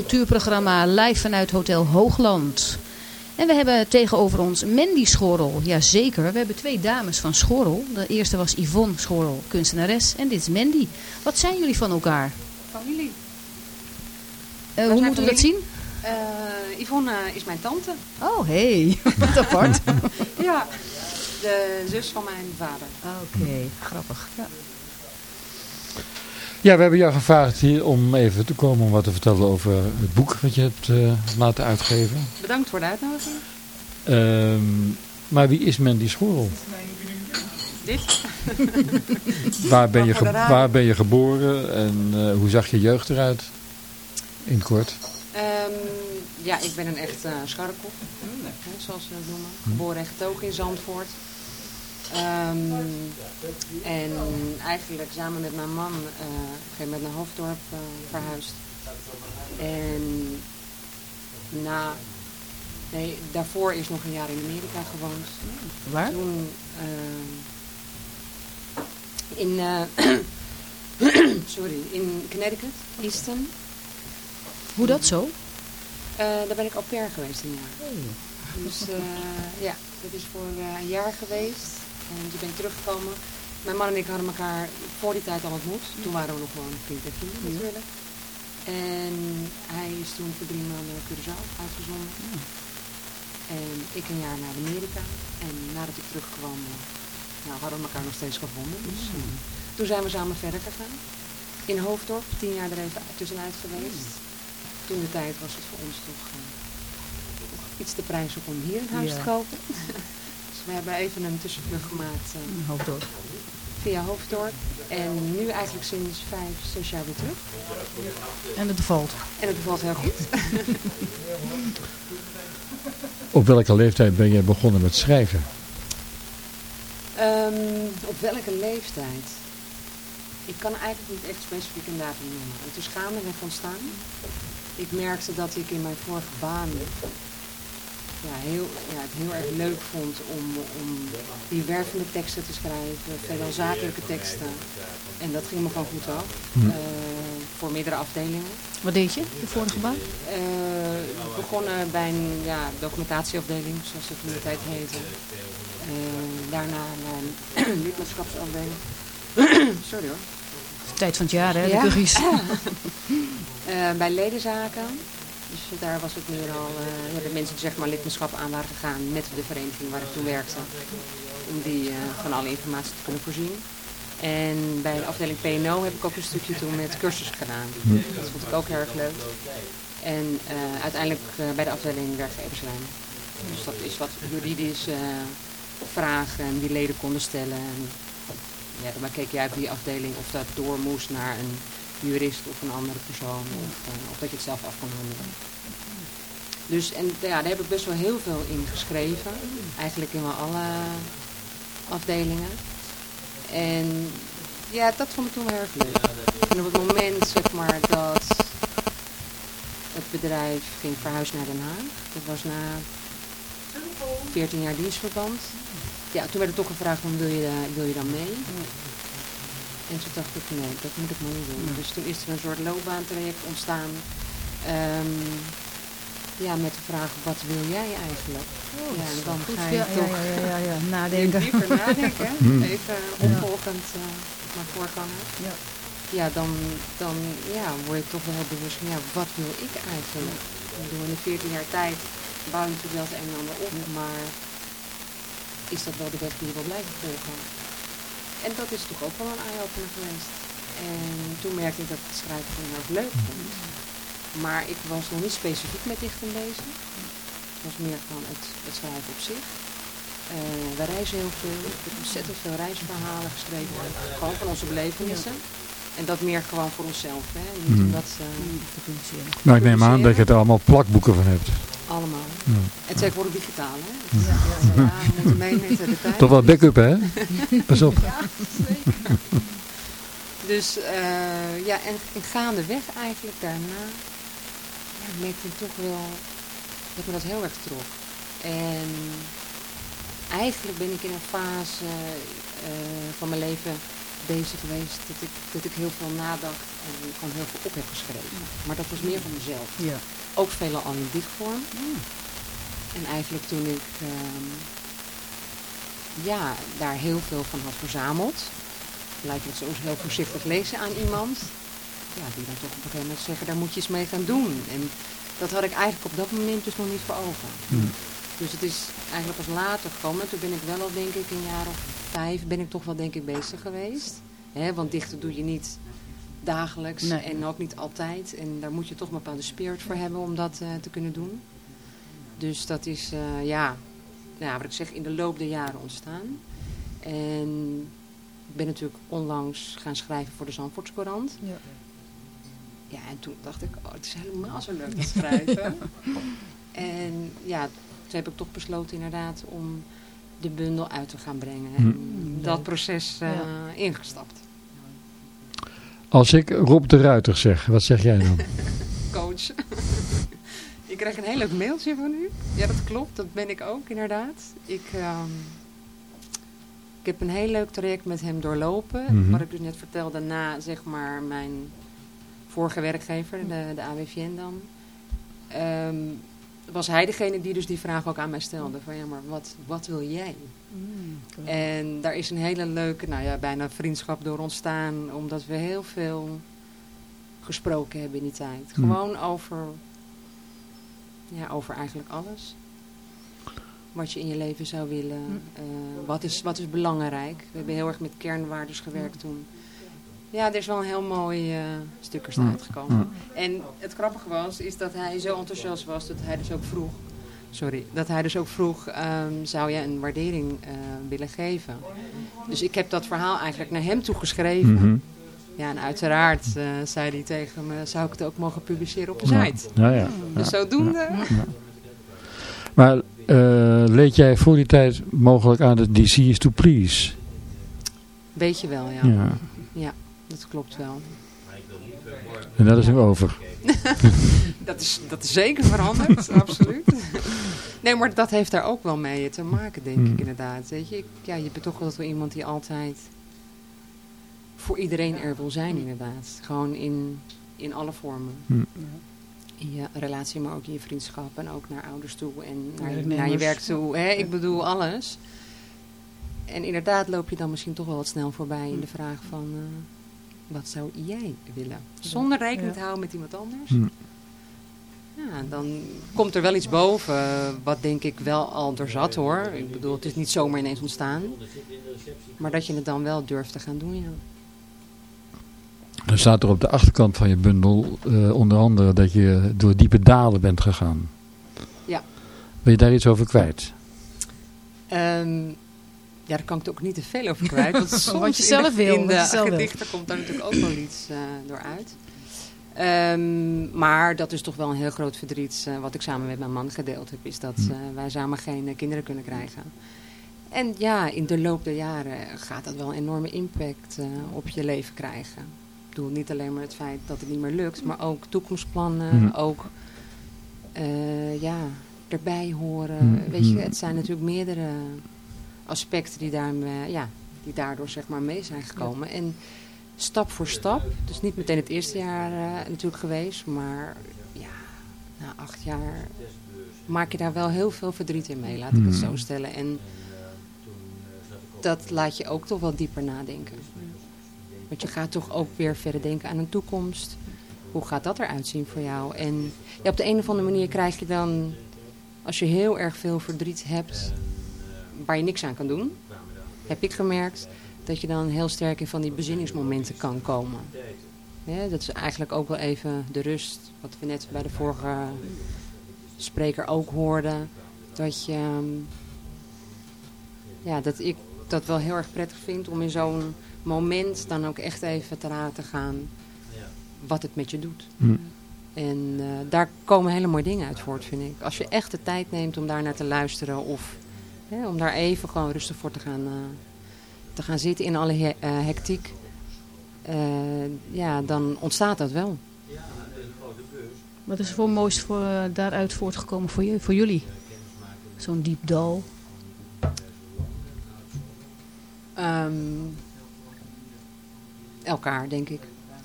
Cultuurprogramma live vanuit Hotel Hoogland. En we hebben tegenover ons Mandy Schorrel. Jazeker, we hebben twee dames van Schorrel. De eerste was Yvonne Schorrel, kunstenares. En dit is Mandy. Wat zijn jullie van elkaar? Familie. Uh, hoe moeten we dat zien? Uh, Yvonne is mijn tante. Oh, hey. Wat apart. ja, de zus van mijn vader. Oké, grappig. Ja. Ja, we hebben jou gevraagd hier om even te komen om wat te vertellen over het boek wat je hebt uh, laten uitgeven. Bedankt voor de uitnodiging. Um, maar wie is Mandy Schorel? Dit. waar, ben je waar ben je geboren en uh, hoe zag je jeugd eruit? In kort. Um, ja, ik ben een echt uh, scharrekop, zoals ze dat noemen. Geboren en getogen in Zandvoort. Um, en eigenlijk samen met mijn man uh, met naar Hoofddorp uh, verhuisd. En na, nee, daarvoor is nog een jaar in Amerika gewoond. Waar? Toen uh, in, sorry, in Connecticut, Easton. Hoe dat zo? daar ben ik au pair geweest een jaar. Hey. Dus ja, dat is voor een jaar geweest. En toen ben ik teruggekomen. Mijn man en ik hadden elkaar voor die tijd al ontmoet. Toen waren we nog gewoon vriend en vriend natuurlijk. En hij is toen voor drie maanden naar Curaçao uitgezonden. En ik een jaar naar Amerika. En nadat ik terugkwam, nou, hadden we elkaar nog steeds gevonden. Dus uh, toen zijn we samen verder gegaan. In Hoofddorp, tien jaar er even tussenuit geweest. Toen de tijd was het voor ons toch uh, iets te prijzig om hier een huis te kopen. We hebben even een tussenvlucht gemaakt. Uh, Hoofddorp. Via Hoofddorp. En nu eigenlijk sinds vijf, zes jaar weer terug. En het bevalt. En het bevalt heel goed. op welke leeftijd ben je begonnen met schrijven? Um, op welke leeftijd? Ik kan eigenlijk niet echt specifiek een datum noemen. Het is gaandeweg ontstaan. Ik merkte dat ik in mijn vorige baan ja, heel, ja, het heel erg leuk vond om, om die wervende teksten te schrijven, veelal zakelijke teksten. En dat ging me gewoon goed af, hm. uh, voor meerdere afdelingen. Wat deed je, de vorige baan? Uh, begonnen bij een ja, documentatieafdeling, zoals het in de tijd heette. Uh, daarna naar een lidmaatschapsafdeling. Sorry hoor. Tijd van het jaar, hè, de ja. bij ledenzaken. Dus daar was het meer al uh, ja, de mensen die zeg maar lidmaatschap aan waren gegaan met de vereniging waar ik toen werkte. Om die uh, van alle informatie te kunnen voorzien. En bij de afdeling PNO heb ik ook een stukje toen met cursus gedaan. Dat vond ik ook heel erg leuk. En uh, uiteindelijk bij de afdeling werkgeverslijn. Dus dat is wat juridische vragen die leden konden stellen. En, ja, dan keek je uit die afdeling of dat door moest naar een jurist of een andere persoon. Of, uh, of dat je het zelf af kan handelen. Dus en ja, daar heb ik best wel heel veel in geschreven. Eigenlijk in alle afdelingen. En ja, dat vond ik toen wel erg leuk. En op het moment zeg maar dat het bedrijf ging verhuizen naar Den Haag. Dat was na 14 jaar dienstverband. Ja, toen werd er toch gevraagd, van, wil, je, wil je dan mee? En toen dacht ik, nee, dat moet ik maar niet doen. Dus toen is er een soort loopbaantraject ontstaan. Um, ja, met de vraag, wat wil jij eigenlijk? Oh, ja, en dan goed. ga je ja, toch ja, ja, ja, ja. nadenken. dieper nadenken. Even opvolgend uh, naar voorganger. Ja, ja dan, dan ja, word je toch wel heel bewust van, ja, wat wil ik eigenlijk? Bedoel, in de 14 jaar tijd bouw je natuurlijk wel het een en ander op, maar is dat wel de weg die je wil blijven volgen? En dat is toch ook wel een eye-opener geweest. En toen merkte ik dat ik het schrijven gewoon heel erg leuk vond. Maar ik was nog niet specifiek met dichten bezig. Het was meer van het, het schrijven op zich. Uh, wij reizen heel veel. Ik heb ontzettend veel reisverhalen geschreven. Gewoon van onze belevenissen. En dat meer gewoon voor onszelf. Hè. Niet Mm. om dat uh, te publiceren. Nou, ik neem aan dat je er allemaal plakboeken van hebt. Allemaal. Ja. En tegenwoordig digitaal. Hè. Ja, ja, ja, we moeten mee met de tijd. Toch wel backup, hè? Pas op. Ja, zeker. Dus uh, ja, en, en gaandeweg eigenlijk daarna ja, merkte ik toch wel dat me dat heel erg trok. En eigenlijk ben ik in een fase uh, van mijn leven bezig geweest dat ik, dat ik heel veel nadacht en gewoon heel veel op heb geschreven. Maar dat was meer van mezelf. Ja. Ook veelal al in dichtvorm. En eigenlijk toen ik ehm, ja, daar heel veel van had verzameld, lijkt het soms heel voorzichtig lezen aan iemand, ja, die dan toch op een gegeven moment zeggen, daar moet je eens mee gaan doen. En dat had ik eigenlijk op dat moment dus nog niet voor ogen. Hmm. Dus het is eigenlijk pas later gekomen. Toen ben ik wel al, denk ik, een jaar of vijf ben ik toch wel, denk ik, bezig geweest. Hè, want dichten doe je niet dagelijks Nee. en ook niet altijd. En daar moet je toch een bepaalde spirit voor hebben om dat eh, te kunnen doen. Dus dat is, eh, ja, ja, wat ik zeg, in de loop der jaren ontstaan. En ik ben natuurlijk onlangs gaan schrijven voor de Zandvoortscourant. Ja. Ja, en toen dacht ik, oh, het is helemaal zo leuk dat schrijven. En ja, toen heb ik toch besloten inderdaad om de bundel uit te gaan brengen. En Hm. dat proces eh, Ja. ingestapt. Als ik Rob de Ruiter zeg, wat zeg jij dan? Coach. ik kreeg een heel leuk mailtje van u. Ja, dat klopt. Dat ben ik ook inderdaad. Ik, ehm, ik heb een heel leuk traject met hem doorlopen. Mhm. Wat ik dus net vertelde na zeg maar mijn vorige werkgever, de, de AWVN dan. Ehm, was hij degene die dus die vraag ook aan mij stelde. Van ja, maar wat, wat wil jij? Mm, En daar is een hele leuke, nou ja, bijna vriendschap door ontstaan. Omdat we heel veel gesproken hebben in die tijd. Hm. Gewoon over, ja, over eigenlijk alles. Wat je in je leven zou willen. Hm. eh, wat, is, wat is belangrijk. We hebben heel erg met kernwaardes gewerkt toen. Ja, er is wel een heel mooi eh stuk er Hm. uitgekomen. En het grappige was, is dat hij zo enthousiast was dat hij dus ook vroeg... Sorry, dat hij dus ook vroeg, ehm, zou je een waardering eh, willen geven? Dus ik heb dat verhaal eigenlijk naar hem toegeschreven. Mhm. Ja, en uiteraard eh, zei hij tegen me, zou ik het ook mogen publiceren op de Ja. site? Ja, ja. Dus zodoende... Maar eh, leed jij voor die tijd mogelijk aan de DC is to please? Weet je wel, ja. Ja. Dat klopt wel. En dat is nu over. Dat is, dat is zeker veranderd, absoluut. Nee, maar dat heeft daar ook wel mee te maken, denk Hmm. ik inderdaad. Weet je, ik, ja, je bent toch wel wel iemand die altijd voor iedereen er wil zijn, inderdaad. Gewoon in, in alle vormen. Hmm. In je relatie, maar ook in je vriendschap en ook naar ouders toe en naar je werk toe. Hè? Ik bedoel alles. En inderdaad loop je dan misschien toch wel wat snel voorbij in de vraag van... eh, wat zou jij willen? Zonder rekening Ja. te houden met iemand anders. Hmm. Ja, dan komt er wel iets boven, eh, wat denk ik wel al er zat hoor. Ik bedoel, het is niet zomaar ineens ontstaan. Maar dat je het dan wel durft te gaan doen, ja. Dan staat er op de achterkant van je bundel eh, onder andere dat je door diepe dalen bent gegaan. Ja. Ben je daar iets over kwijt? Ehm, ja, daar kan ik het ook niet te veel over kwijt. Want soms Wat je in zelf wil, In de wil. gedichten komt daar natuurlijk ook wel iets eh, door uit. Ehm, maar dat is toch wel een heel groot verdriet eh, wat ik samen met mijn man gedeeld heb. Is dat Hm. eh, wij samen geen kinderen kunnen krijgen. En ja, in de loop der jaren gaat dat wel een enorme impact op je leven krijgen. Ik bedoel niet alleen maar het feit dat het niet meer lukt, maar ook toekomstplannen, Hm. ook ja, erbij horen. Hm, Weet je, het zijn natuurlijk meerdere aspecten die, daar, ja, die daardoor zeg maar mee zijn gekomen. En stap voor stap, dus niet meteen het eerste jaar eh, natuurlijk geweest, maar ja, na acht jaar maak je daar wel heel veel verdriet in mee, laat ik het Hmm. zo stellen. En dat laat je ook toch wel dieper nadenken. Want je gaat toch ook weer verder denken aan een toekomst. Hoe gaat dat eruit zien voor jou? En ja, op de een of andere manier krijg je dan, als je heel erg veel verdriet hebt, waar je niks aan kan doen, heb ik gemerkt dat je dan heel sterk in van die bezinningsmomenten kan komen. Ja, dat is eigenlijk ook wel even de rust, wat we net bij de vorige spreker ook hoorden. Dat je, ehm, ja, dat ik dat wel heel erg prettig vind om in zo'n moment dan ook echt even te laten gaan wat het met je doet. Hm. En eh, daar komen hele mooie dingen uit voort, vind ik. Als je echt de tijd neemt om daar naar te luisteren of hè, om daar even gewoon rustig voor te gaan, eh, te gaan zitten in alle he- eh, hectiek, eh, ja, dan ontstaat dat wel. Wat is er voor moois voor, daaruit voortgekomen voor, je, voor jullie? Zo'n diep dal. Ehm, elkaar, denk ik.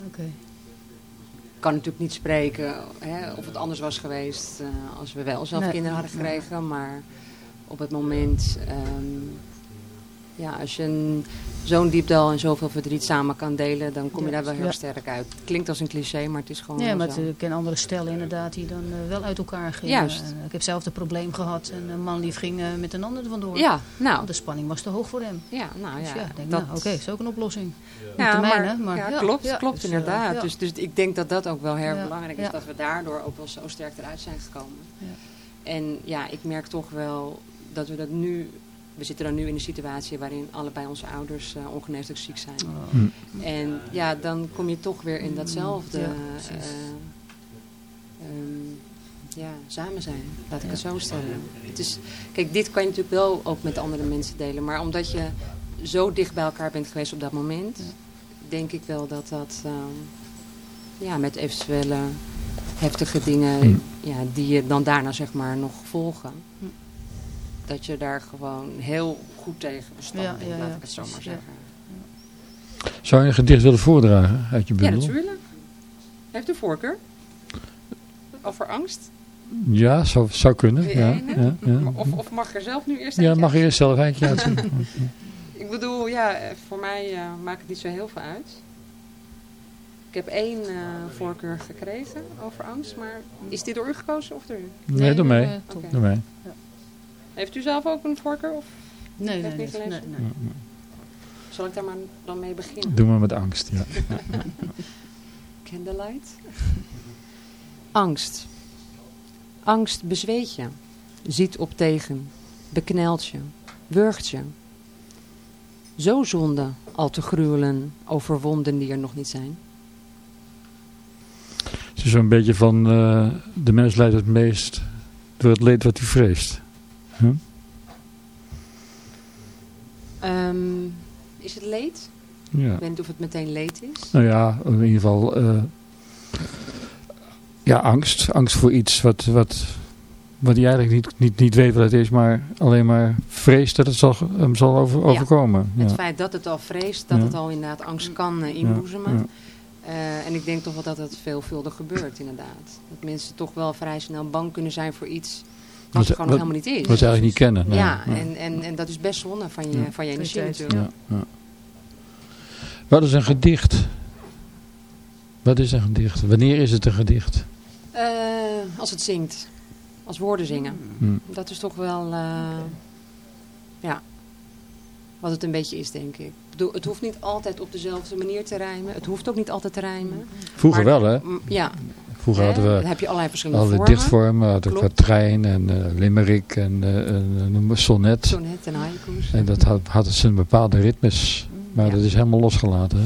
Oké. Ik kan natuurlijk niet spreken hè, of het anders was geweest als we wel zelf Nee. kinderen hadden gekregen. Maar op het moment, ehm, ja, als je een- zo'n diepdal en zoveel verdriet samen kan delen, dan kom je daar wel heel Ja. sterk uit. Het klinkt als een cliché, maar het is gewoon Ja, maar zo. ik ken andere stellen inderdaad die dan eh, wel uit elkaar gingen. Juist. Eh, ik heb zelf het probleem gehad en een man die ging eh, met een ander er vandoor. Ja, nou, Want de spanning was te hoog voor hem. ja, nou Dus ja. ja, ik denk, dat, nou oké, is ook een oplossing. Ja, de maar, mijne, maar ja, ja, klopt, ja, klopt dus, inderdaad. ja. Dus, dus ik denk dat dat ook wel heel Ja, belangrijk is, ja. dat we daardoor ook wel zo sterk eruit zijn gekomen. Ja. En ja, ik merk toch wel dat we dat nu, we zitten dan nu in een situatie waarin allebei onze ouders uh, ongeneeslijk ziek zijn. Oh. Hm. En ja, dan kom je toch weer in datzelfde Ja, eh, precies. ehm, ja, samen zijn, laat ik Ja. het zo stellen. Het is, kijk, dit kan je natuurlijk wel ook met andere mensen delen, maar omdat je zo dicht bij elkaar bent geweest op dat moment, Ja. denk ik wel dat dat ehm, ja, met eventuele heftige dingen Hm. ja, die je dan daarna zeg maar nog volgen, Hm. Dat je daar gewoon heel goed tegen bestand Ja, bent, ja, laat ja, ik het zo maar ja. zeggen. Zou je een gedicht willen voordragen uit je Ja, bundel? natuurlijk. Heeft u voorkeur? Over angst? Ja, zou, zou kunnen. Ja, ja, ja. Of, of mag je er zelf nu eerst ja, mag eerst zelf eentje uitzoeken? Ik bedoel, ja, voor mij eh, maakt het niet zo heel veel uit. Ik heb één eh, voorkeur gekregen over angst, maar is dit door u gekozen of door u? Nee, door mij. eh. Door mij. Heeft u zelf ook een voorkeur of Nee, Heb nee, niet gelezen? nee, nee. zal ik daar maar dan mee beginnen? Doe maar met angst, ja. Candlelight. Angst. Angst bezweet je. Ziet op tegen. Beknelt je. Wurgt je. Zo zonde al te gruwelen over wonden die er nog niet zijn. Het is zo'n beetje van, eh, de mens leidt het meest door het leed wat hij vreest. Huh? Ehm, is het leed? Ja. Ik weet niet of het meteen leed is. Nou ja, in ieder geval, eh, ja, angst. Angst voor iets wat, wat, wat hij eigenlijk niet, niet, niet weet wat het is, maar alleen maar vreest dat het zal, hem zal over, Ja. overkomen. Het Ja. feit dat het al vreest, dat Ja. het al inderdaad angst kan eh, inboezemen. Eh, en ik denk toch wel dat het veelvuldig gebeurt inderdaad. Dat mensen toch wel vrij snel bang kunnen zijn voor iets wat er gewoon nog helemaal niet is. Wat ze eigenlijk niet kennen. nee. ja, En, en, en dat is best zonde van je, Ja. van je energie natuurlijk. Ja, ja. Wat is een gedicht? Wat is een gedicht? Wanneer is het een gedicht? Eh, als het zingt. Als woorden zingen. Hm. Dat is toch wel, eh, ja, wat het een beetje is denk ik. Ik bedoel, het hoeft niet altijd op dezelfde manier te rijmen. Het hoeft ook niet altijd te rijmen. Vroeger Maar- wel, hè? Ja, Vroeger hadden dan we heb je allerlei verschillende alle vormen. dichtvormen. Hadden we trein en eh, limerick en eh, een, een sonnet. Sonnet en haiku's. En dat had, hadden ze een bepaalde ritmes. Maar Ja. dat is helemaal losgelaten. Hè?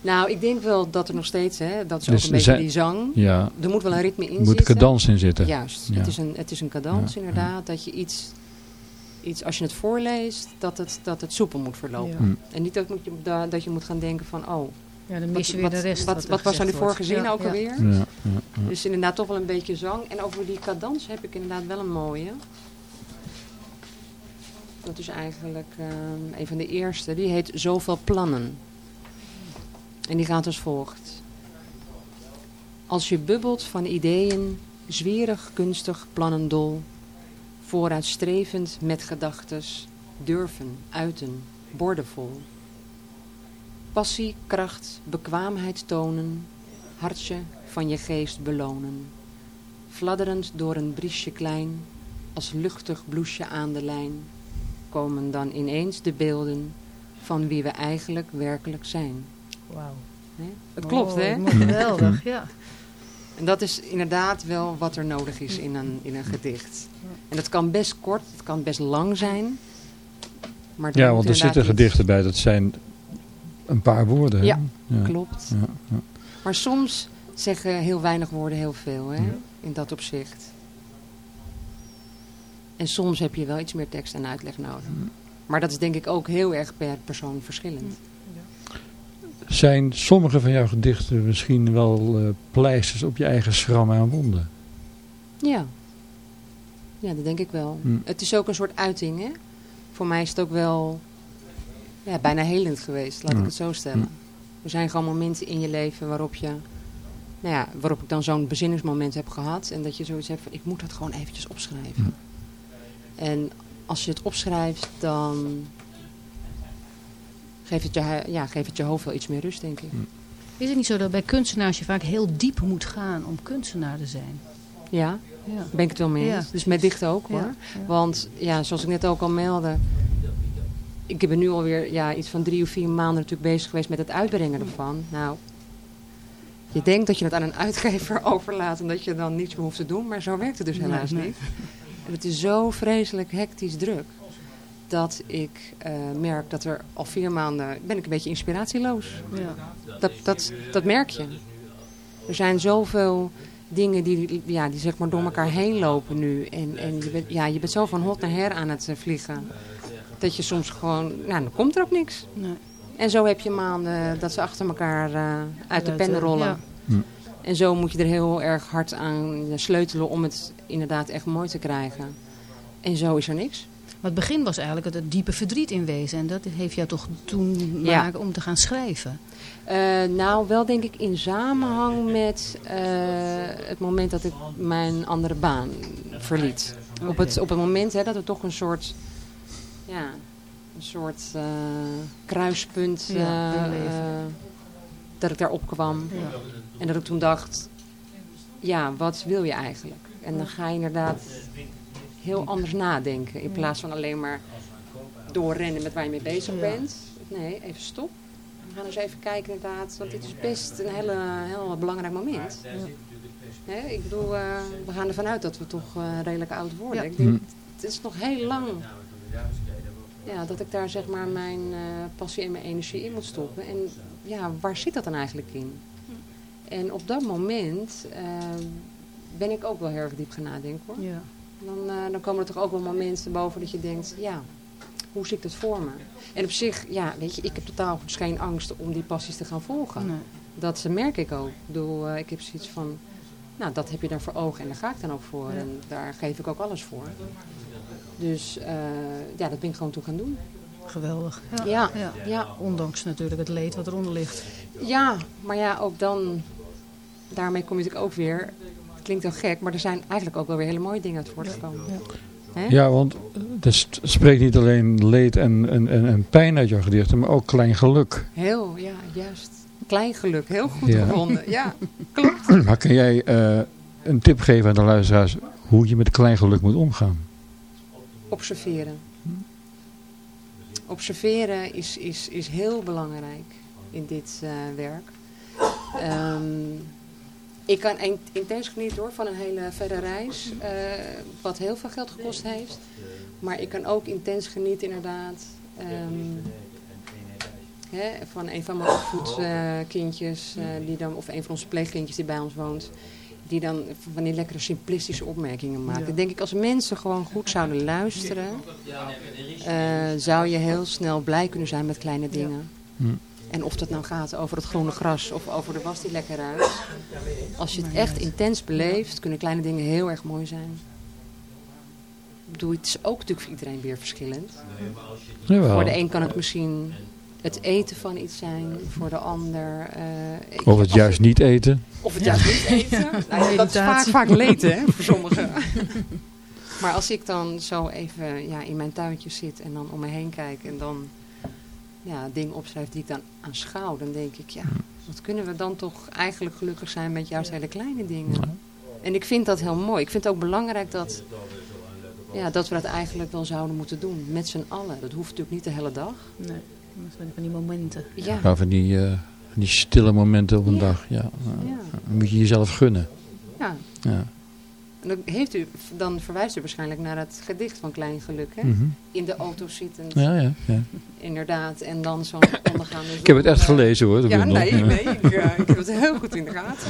Nou, ik denk wel dat er nog steeds, hè, dat is Dus ook een er beetje die zang. Ja, Er moet wel een ritme in er moet zitten. cadans in zitten. Juist, Ja. het, is een, het is een cadans Ja, inderdaad. Dat je iets, iets, als je het voorleest, dat het, dat het soepel moet verlopen. En niet dat, moet je, da- dat je moet gaan denken van, oh, Ja, dan wat, mis je weer wat, de rest. wat, er wat was aan die vorige zin Ja, ook ja. alweer? Ja, ja, ja. Dus inderdaad toch wel een beetje zang. En over die cadans heb ik inderdaad wel een mooie. Dat is eigenlijk ehm, een van de eerste. Die heet Zoveel Plannen. En die gaat als volgt. Als je bubbelt van ideeën, zwierig, kunstig, plannendol, vooruitstrevend met gedachtes, durven, uiten, bordevol. Passie, kracht, bekwaamheid tonen, hartje van je geest belonen. Fladderend door een briesje klein, als luchtig bloesje aan de lijn, komen dan ineens de beelden van wie we eigenlijk werkelijk zijn. Wauw. Hè? Het klopt, Mooi, hè? Geweldig, ja. En dat is inderdaad wel wat er nodig is in een, in een gedicht. En dat kan best kort, het kan best lang zijn. Maar Ja, want er zitten iets- gedichten bij. Dat zijn een paar woorden. Ja, ja. Klopt. Ja. Maar soms zeggen heel weinig woorden heel veel, hè? In dat opzicht. En soms heb je wel iets meer tekst en uitleg nodig. Maar dat is denk ik ook heel erg per persoon verschillend. Zijn sommige van jouw gedichten misschien wel eh, pleisters op je eigen schrammen en wonden? Ja. Ja, dat denk ik wel. Hm. Het is ook een soort uiting, hè? Voor mij is het ook wel ja, bijna helend geweest, laat Ja. ik het zo stellen. Er zijn gewoon momenten in je leven waarop je, nou ja, waarop ik dan zo'n bezinningsmoment heb gehad. En dat je zoiets hebt van, ik moet dat gewoon eventjes opschrijven. En als je het opschrijft, dan geeft het je, ja, geeft het je hoofd wel iets meer rust, denk ik. Is het niet zo dat bij kunstenaars je vaak heel diep moet gaan om kunstenaar te zijn? Ja, Ja. ben ik het wel mee eens. Ja. Dus met dichten ook hoor. Ja, ja. Want ja, zoals ik net ook al meldde. Ik ben nu alweer ja, iets van drie of vier maanden natuurlijk bezig geweest met het uitbrengen ervan. Nou, je denkt dat je het aan een uitgever overlaat en dat je dan niets meer hoeft te doen. Maar zo werkt het dus helaas nee. niet. En het is zo vreselijk hectisch druk. Dat ik eh, merk dat er al vier maanden ben ik een beetje inspiratieloos. Ja. Dat, dat, dat merk je. Er zijn zoveel dingen die, ja, die zeg maar door elkaar heen lopen nu. En, en je, bent, ja, je bent zo van hot naar her aan het eh, vliegen. Dat je soms gewoon, nou dan komt er ook niks. Nee. En zo heb je maanden dat ze achter elkaar eh, uit de pen eh, rollen. ja. Hm. En zo moet je er heel erg hard aan sleutelen om het inderdaad echt mooi te krijgen. En zo is er niks. Maar het begin was eigenlijk het, het diepe verdriet in wezen. En dat heeft jou toch toen Ja. maken om te gaan schrijven. Eh, nou, wel denk ik in samenhang met eh, het moment dat ik mijn andere baan verliet. Op, het, op het moment hè, dat er toch een soort, ja, een soort eh, kruispunt, Ja, eh, eh, dat ik daarop kwam. Ja. En dat ik toen dacht, ja, wat wil je eigenlijk? En dan ga je inderdaad heel anders nadenken. In plaats van alleen maar doorrennen met waar je mee bezig Ja. bent. Nee, even stop. We gaan eens even kijken inderdaad, want dit is best een hele, heel belangrijk moment. Hè, ik bedoel, eh, we gaan ervan uit dat we toch eh, redelijk oud worden. Ja. Ik denk, Hm. het is nog heel lang ja, dat ik daar zeg maar mijn eh, passie en mijn energie in moet stoppen. En ja, waar zit dat dan eigenlijk in? En op dat moment eh, ben ik ook wel heel erg diep gaan nadenken hoor. Ja. Dan, eh, dan komen er toch ook wel momenten boven dat je denkt, ja, hoe zie ik dat voor me? En op zich, ja, weet je, ik heb totaal dus geen angst om die passies te gaan volgen. Nee. Dat merk ik ook. Ik bedoel, eh, ik heb zoiets van, nou, dat heb je dan voor ogen en daar ga ik dan ook voor. Ja. En daar geef ik ook alles voor. Dus eh, ja, dat ben ik gewoon toe gaan doen. Geweldig. Ja. Ja, Ja. ja, Ondanks natuurlijk het leed wat eronder ligt. ja, maar ja, ook dan, daarmee kom je natuurlijk ook weer, het klinkt heel gek, maar er zijn eigenlijk ook wel weer hele mooie dingen uit voortgekomen. Ja. Hè? Ja, want er spreekt niet alleen leed en, en, en, pijn uit jouw gedichten, maar ook klein geluk. Heel, ja, juist. Klein geluk, heel goed Ja. gevonden. Ja, klopt. Maar kan jij eh, een tip geven aan de luisteraars hoe je met klein geluk moet omgaan? Observeren. Observeren is, is, is heel belangrijk in dit eh, werk. Ehm, ik kan in- intens genieten hoor, van een hele verre reis, eh, wat heel veel geld gekost heeft. Maar ik kan ook intens genieten inderdaad ehm, hè, van een van mijn opvoedkindjes, eh, die dan, of een van onze pleegkindjes die bij ons woont. Die dan van die lekkere simplistische opmerkingen. Ja. Ik denk ik, als mensen gewoon goed zouden luisteren, eh, zou je heel snel blij kunnen zijn met kleine dingen. Hm. En of dat nou gaat over het groene gras of over de was die lekker ruikt. Als je het echt intens beleeft, kunnen kleine dingen heel erg mooi zijn. Ik bedoel, het is ook natuurlijk voor iedereen weer verschillend. Voor de een kan het misschien het eten van iets zijn. Voor de ander... eh, Of het juist niet eten. Of het juist niet eten. Nou ja, dat is vaak, vaak leed, hè, voor sommigen. maar als ik dan zo even ja, in mijn tuintje zit en dan om me heen kijk en dan ja, dingen opschrijf die ik dan aanschouw, dan denk ik, ja, wat kunnen we dan toch eigenlijk gelukkig zijn met juist hele kleine dingen. En ik vind dat heel mooi. Ik vind het ook belangrijk dat, ja, dat we dat eigenlijk wel zouden moeten doen, met z'n allen. Dat hoeft natuurlijk niet de hele dag. Nee, van die momenten. Ja, Ja, van die, eh, die stille momenten op een Ja. dag. Ja. ja, moet je jezelf gunnen. ja. Ja. En dan, heeft u, dan verwijst u waarschijnlijk naar het gedicht van Klein Geluk, hè? Mhm. In de auto zittend, ja, ja, ja. inderdaad. En dan zo'n ondergaande zon. Ik heb het echt eh, gelezen hoor. Ja, nee, Ja. nee. Ik, ik heb het heel goed in de gaten.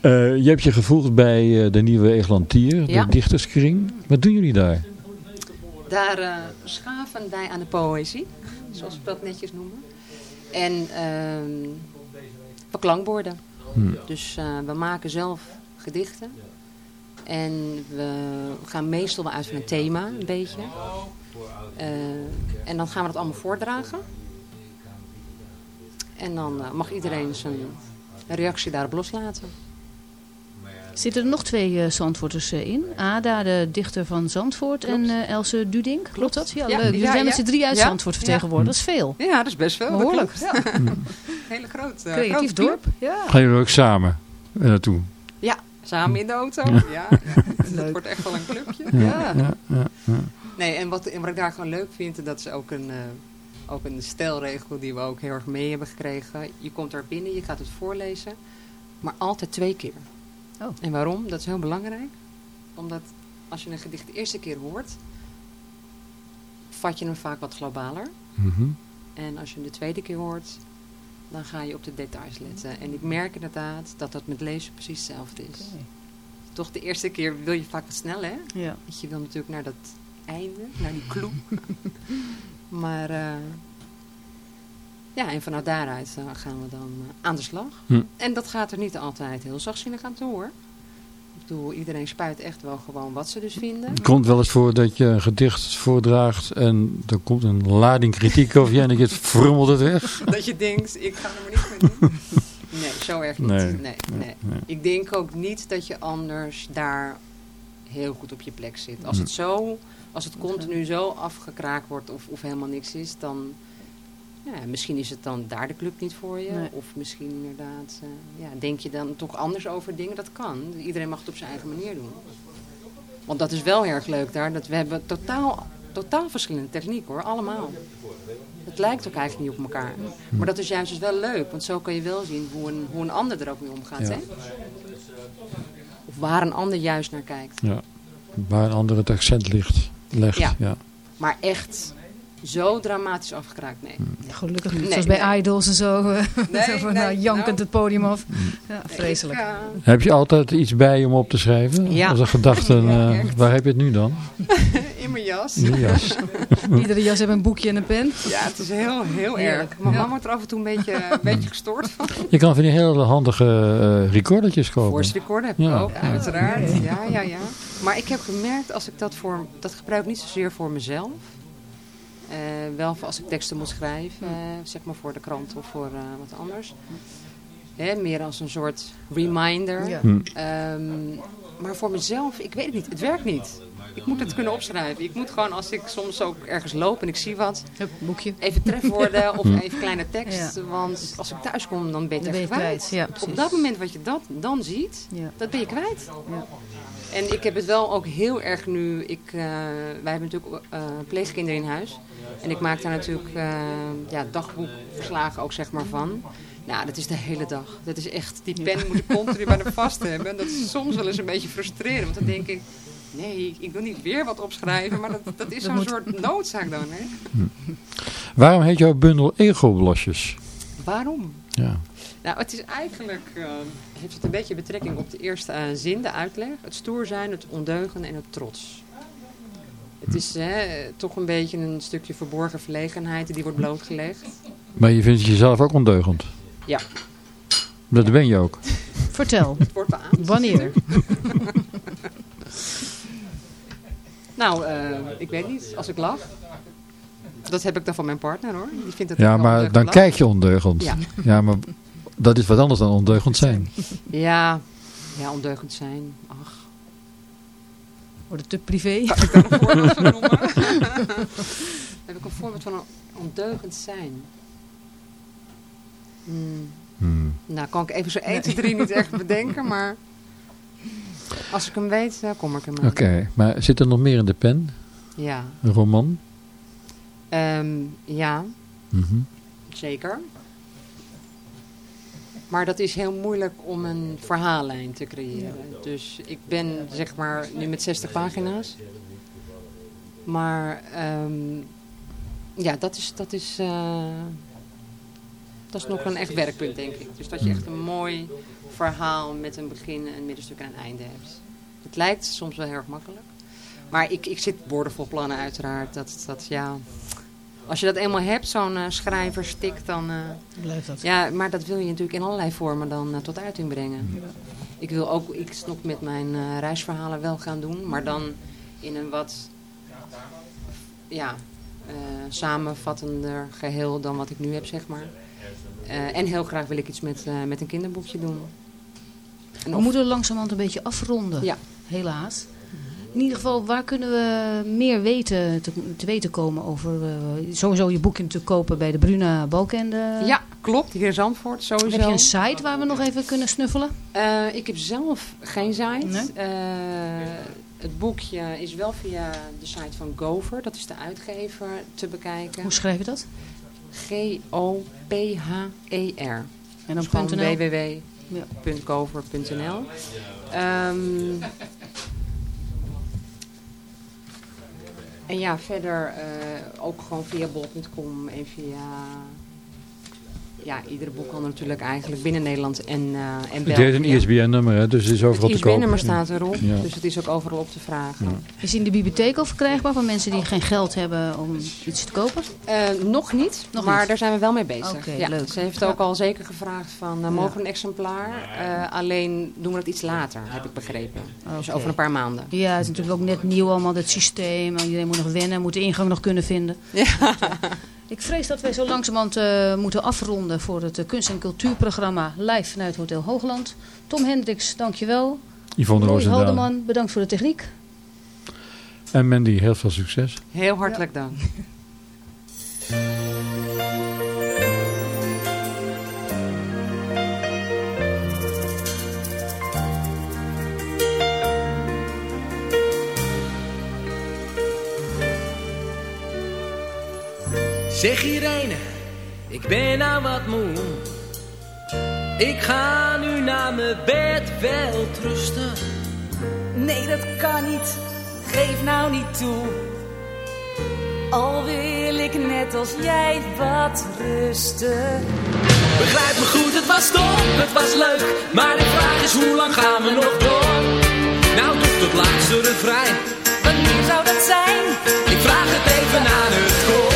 Eh, je hebt je gevoegd bij eh, de nieuwe Eglantier, Ja. de dichterskring. Wat doen jullie daar? Daar eh, schaven wij aan de poëzie, zoals we dat netjes noemen. En ehm we klankborden. Hm. Dus eh, we maken zelf gedichten. En we gaan meestal wel uit van een thema, een beetje. Eh, en dan gaan we dat allemaal voordragen. En dan uh, mag iedereen zijn reactie daarop loslaten. Zitten er nog twee uh, Zandvoorters uh, in? Ada, de dichter van Zandvoort Klopt. en uh, Else Dudink. Klopt dat? Ja, Ja, leuk. Dus ja, zijn met z'n drie uit Ja. Zandvoort vertegenwoordigd. Dat is veel. Ja, dat is best veel. Behoorlijk. Hele groot. eh, Creatief groot dorp. Ja. Gaan jullie ook samen er naartoe? Ja, samen in de auto. Ja, ja. Dat wordt echt wel een clubje. Ja. ja, ja, ja. Nee, en wat, en wat ik daar gewoon leuk vind, dat is ook een, eh, ook een stelregel die we ook heel erg mee hebben gekregen. Je komt daar binnen, je gaat het voorlezen, maar altijd twee keer. Oh. En waarom? Dat is heel belangrijk. Omdat als je een gedicht de eerste keer hoort, vat je hem vaak wat globaler. Mhm. En als je hem de tweede keer hoort, dan ga je op de details letten. En ik merk inderdaad dat dat met lezen precies hetzelfde is. Toch de eerste keer wil je vaak wat snel, hè? Ja. Want je wil natuurlijk naar dat einde, naar die clue. maar eh, ja, en vanuit daaruit eh, gaan we dan eh, aan de slag. Hm. En dat gaat er niet altijd heel zachtzinnig aan toe hoor. Ik bedoel, iedereen spuit echt wel gewoon wat ze dus vinden. Het komt wel eens voor dat je een gedicht voordraagt en er komt een lading kritiek over je en je frummelt het weg. dat je denkt, ik ga er maar niks mee doen. Nee, zo erg niet. Nee. Nee. Nee, Nee. Ik denk ook niet dat je anders daar heel goed op je plek zit. Als Hm. het zo, als het continu zo afgekraakt wordt of, of helemaal niks is, dan ja, misschien is het dan daar de club niet voor je. Nee. Of misschien inderdaad, eh, ja, denk je dan toch anders over dingen. Dat kan. Iedereen mag het op zijn eigen manier doen. Want dat is wel heel erg leuk daar. Dat we hebben totaal, totaal verschillende techniek hoor, allemaal. Het lijkt ook eigenlijk niet op elkaar. Maar dat is juist dus wel leuk, want zo kan je wel zien hoe een, hoe een ander er ook mee omgaat. Ja. Hè? Of waar een ander juist naar kijkt. Ja. Waar een ander het accent ligt, legt. Ja. Ja. Maar echt zo dramatisch afgekraakt, nee. Gelukkig niet. Nee, Zoals bij nee. Idols en zo. Nee, zo van, nee, nou, jankend nou. het podium af. Ja, vreselijk. Ik, eh, Heb je altijd iets bij om op te schrijven? Ja. Als een gedachte, Ja, eh, waar heb je het nu dan? in mijn jas. In jas. Iedere jas heeft een boekje en een pen. Ja, het is heel, heel erg. Mijn Ja. mama wordt er af en toe een beetje, een beetje gestoord van. Je kan van die hele handige eh recordertjes kopen. Voice recorder heb ik Ja. ook, Ja. uiteraard. Ja, ja, ja. Maar ik heb gemerkt, als ik dat voor... Dat gebruik ik niet zozeer voor mezelf. Eh, wel voor als ik teksten moet schrijven, eh, zeg maar voor de krant of voor eh, wat anders. Hè, meer als een soort reminder. Ja. Hm. Ehm, maar voor mezelf, ik weet het niet. Het werkt niet. Ik moet het kunnen opschrijven. Ik moet gewoon, als ik soms ook ergens loop en ik zie wat, Hup, boekje. even trefwoorden of Hm. even kleine tekst. Want als ik thuis kom, dan ben je Dan het kwijt. kwijt. Ja, precies. Op dat moment wat je dat dan ziet, Ja. dat ben je kwijt. En ik heb het wel ook heel erg nu. Ik, eh, wij hebben natuurlijk eh, pleegkinderen in huis. En ik maak daar natuurlijk eh ja, dagboekverslagen ook zeg maar van. Nou, dat is de hele dag. Dat is echt, die pen moet ik continu bij de vast hebben. En dat is soms wel eens een beetje frustrerend. Want dan denk ik, nee, ik wil niet weer wat opschrijven. Maar dat, dat is zo'n soort noodzaak dan. Hè? Waarom heet jouw bundel Ego-blosjes? Waarom? Ja. Nou, het is eigenlijk, eh, heeft het een beetje betrekking op de eerste eh, zin, de uitleg. Het stoer zijn, het ondeugen en het trots. Het is hè, toch een beetje een stukje verborgen verlegenheid die wordt blootgelegd. Maar je vindt jezelf ook ondeugend? Ja. Dat ben je ook. Vertel, Het wordt beaamd. wanneer? Nou, eh, ik weet niet. Als ik lach. Dat heb ik dan van mijn partner hoor. Die vindt het Ja, maar dan kijk je ondeugend. Ja. Ja, maar dat is wat anders dan ondeugend zijn. Ja, ja, ondeugend zijn. Ach. Wordt het te privé? Kan ik daar een voorbeeld van noemen? heb ik een voorbeeld van een ondeugend zijn? Hmm. Hmm. Nou, kan ik even zo 1, 2, 3 niet echt bedenken, maar als ik hem weet, eh, kom ik hem aan. Oké, maar zit er nog meer in de pen? Ja. Een roman? Ehm, ja, Mhm. zeker. Maar dat is heel moeilijk om een verhaallijn te creëren. Dus ik ben zeg maar nu met 60 pagina's. Maar ehm, ja, dat is, dat, is, eh, dat is nog een echt werkpunt, denk ik. Dus dat je echt een mooi verhaal met een begin, een middenstuk en een einde hebt. Het lijkt soms wel heel erg makkelijk. Maar ik, ik zit boordevol plannen uiteraard. Dat, dat, ja, als je dat eenmaal hebt, zo'n eh, schrijverstik, dan... eh, Blijft dat. ja, maar dat wil je natuurlijk in allerlei vormen dan eh, tot uiting brengen. Ik wil ook iets nog met mijn eh, reisverhalen wel gaan doen, maar dan in een wat ja, eh, samenvattender geheel dan wat ik nu heb, zeg maar. Eh, en heel graag wil ik iets met, eh, met een kinderboekje doen. En We of- moeten langzamerhand een beetje afronden. Ja. Helaas. In ieder geval, waar kunnen we meer weten, te, te weten komen over... eh, sowieso je boekje te kopen bij de Bruna Balkende. ja, klopt. Hier in Zandvoort sowieso. Heb je een site waar we nog even kunnen snuffelen? Eh, ik heb zelf geen site. Nee? Eh, het boekje is wel via de site van Gover, dat is de uitgever, te bekijken. Hoe schrijf je dat? G-O-P-H-E-R. En dan Dus .nl? www.gover.nl. en ja, verder eh, ook gewoon via bol.com en via... Ja, iedere boekhandel natuurlijk eigenlijk binnen Nederland en, eh en Het België. heeft een ISBN-nummer, hè, dus het is overal Het te koop. ISBN-nummer staat erop, Ja. dus het is ook overal op te vragen. Ja. Is die in de bibliotheek al verkrijgbaar voor mensen die geen geld hebben om iets te kopen? Eh, nog niet, Nog maar niet. daar zijn we wel mee bezig. Oké, ja, leuk. Ze heeft Ja. ook al zeker gevraagd van, eh, mogen we Ja. een exemplaar? Eh, alleen doen we dat iets later, heb ik begrepen. Dus over een paar maanden. Ja, het is natuurlijk ook net nieuw allemaal, het systeem. En Iedereen moet nog wennen, moet de ingang nog kunnen vinden. Ik vrees dat wij zo langzamerhand eh moeten afronden voor het eh, kunst- en cultuurprogramma live vanuit Hotel Hoogland. Tom Hendricks, dankjewel. Yvonne Roy Roosendaal. Haldeman, bedankt voor de techniek. En Mandy, heel veel succes. Heel hartelijk dank. Zeg Irene, ik ben nou wat moe. Ik ga nu naar mijn bed wel rusten. Nee, dat kan niet. Geef nou niet toe. Al wil ik net als jij wat rusten. Begrijp me goed, het was top, het was leuk. Maar de vraag is, hoe lang gaan we nog door? Nou, tot het laatste refrein. Wanneer zou dat zijn? Ik vraag het even aan het koor.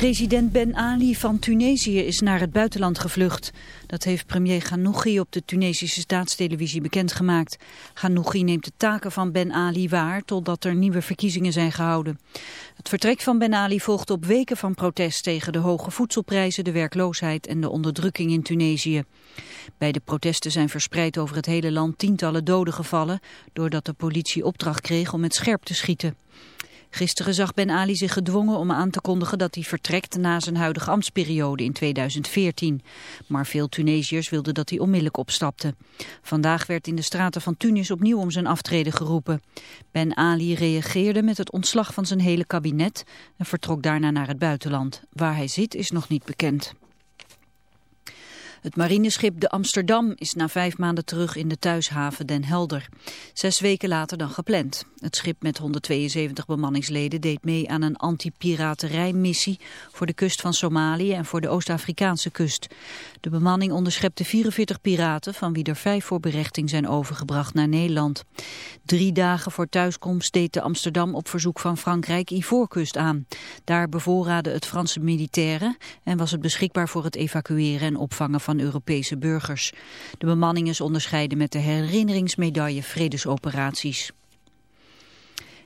President Ben Ali van Tunesië is naar het buitenland gevlucht. Dat heeft premier Ghanouchi op de Tunesische staatstelevisie bekendgemaakt. Ghanouchi neemt de taken van Ben Ali waar totdat er nieuwe verkiezingen zijn gehouden. Het vertrek van Ben Ali volgt op weken van protest tegen de hoge voedselprijzen, de werkloosheid en de onderdrukking in Tunesië. Bij de protesten zijn verspreid over het hele land tientallen doden gevallen, doordat de politie opdracht kreeg om met scherp te schieten. Gisteren zag Ben Ali zich gedwongen om aan te kondigen dat hij vertrekt na zijn huidige ambtsperiode in 2014. Maar veel Tunesiërs wilden dat hij onmiddellijk opstapte. Vandaag werd in de straten van Tunis opnieuw om zijn aftreden geroepen. Ben Ali reageerde met het ontslag van zijn hele kabinet en vertrok daarna naar het buitenland. Waar hij zit is nog niet bekend. Het marineschip de Amsterdam is na vijf maanden terug in de thuishaven Den Helder. Zes weken later dan gepland. Het schip met 172 bemanningsleden deed mee aan een anti-piraterijmissie voor de kust van Somalië en voor de Oost-Afrikaanse kust. De bemanning onderschepte 44 piraten, van wie er vijf voor berechting zijn overgebracht naar Nederland. Drie dagen voor thuiskomst deed de Amsterdam op verzoek van Frankrijk Ivoorkust aan. Daar bevoorraadde het Franse militairen en was het beschikbaar voor het evacueren en opvangen van Europese burgers. De bemanning is onderscheiden met de herinneringsmedaille vredesoperaties.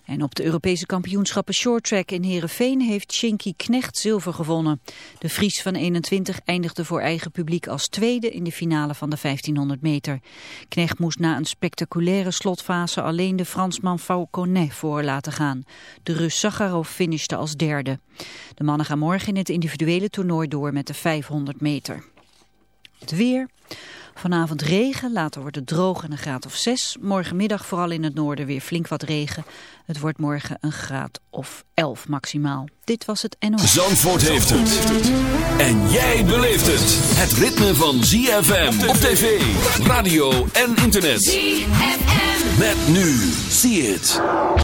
En op de Europese kampioenschappen shorttrack in Heerenveen heeft Shinky Knecht zilver gewonnen. De Fries van 21 eindigde voor eigen publiek als tweede in de finale van de 1500 meter. Knecht moest na een spectaculaire slotfase alleen de Fransman Fauconnet voor laten gaan. De Rus Sakharov finishte als derde. De mannen gaan morgen in het individuele toernooi door met de 500 meter. Het weer. Vanavond regen, later wordt het droog en een graad of 6. Morgenmiddag vooral in het noorden weer flink wat regen. Het wordt morgen een graad of 11 maximaal. Dit was het NOS. Zandvoort heeft het. En jij beleeft het. Het ritme van ZFM op tv, radio en internet. ZFM. Met nu. See it.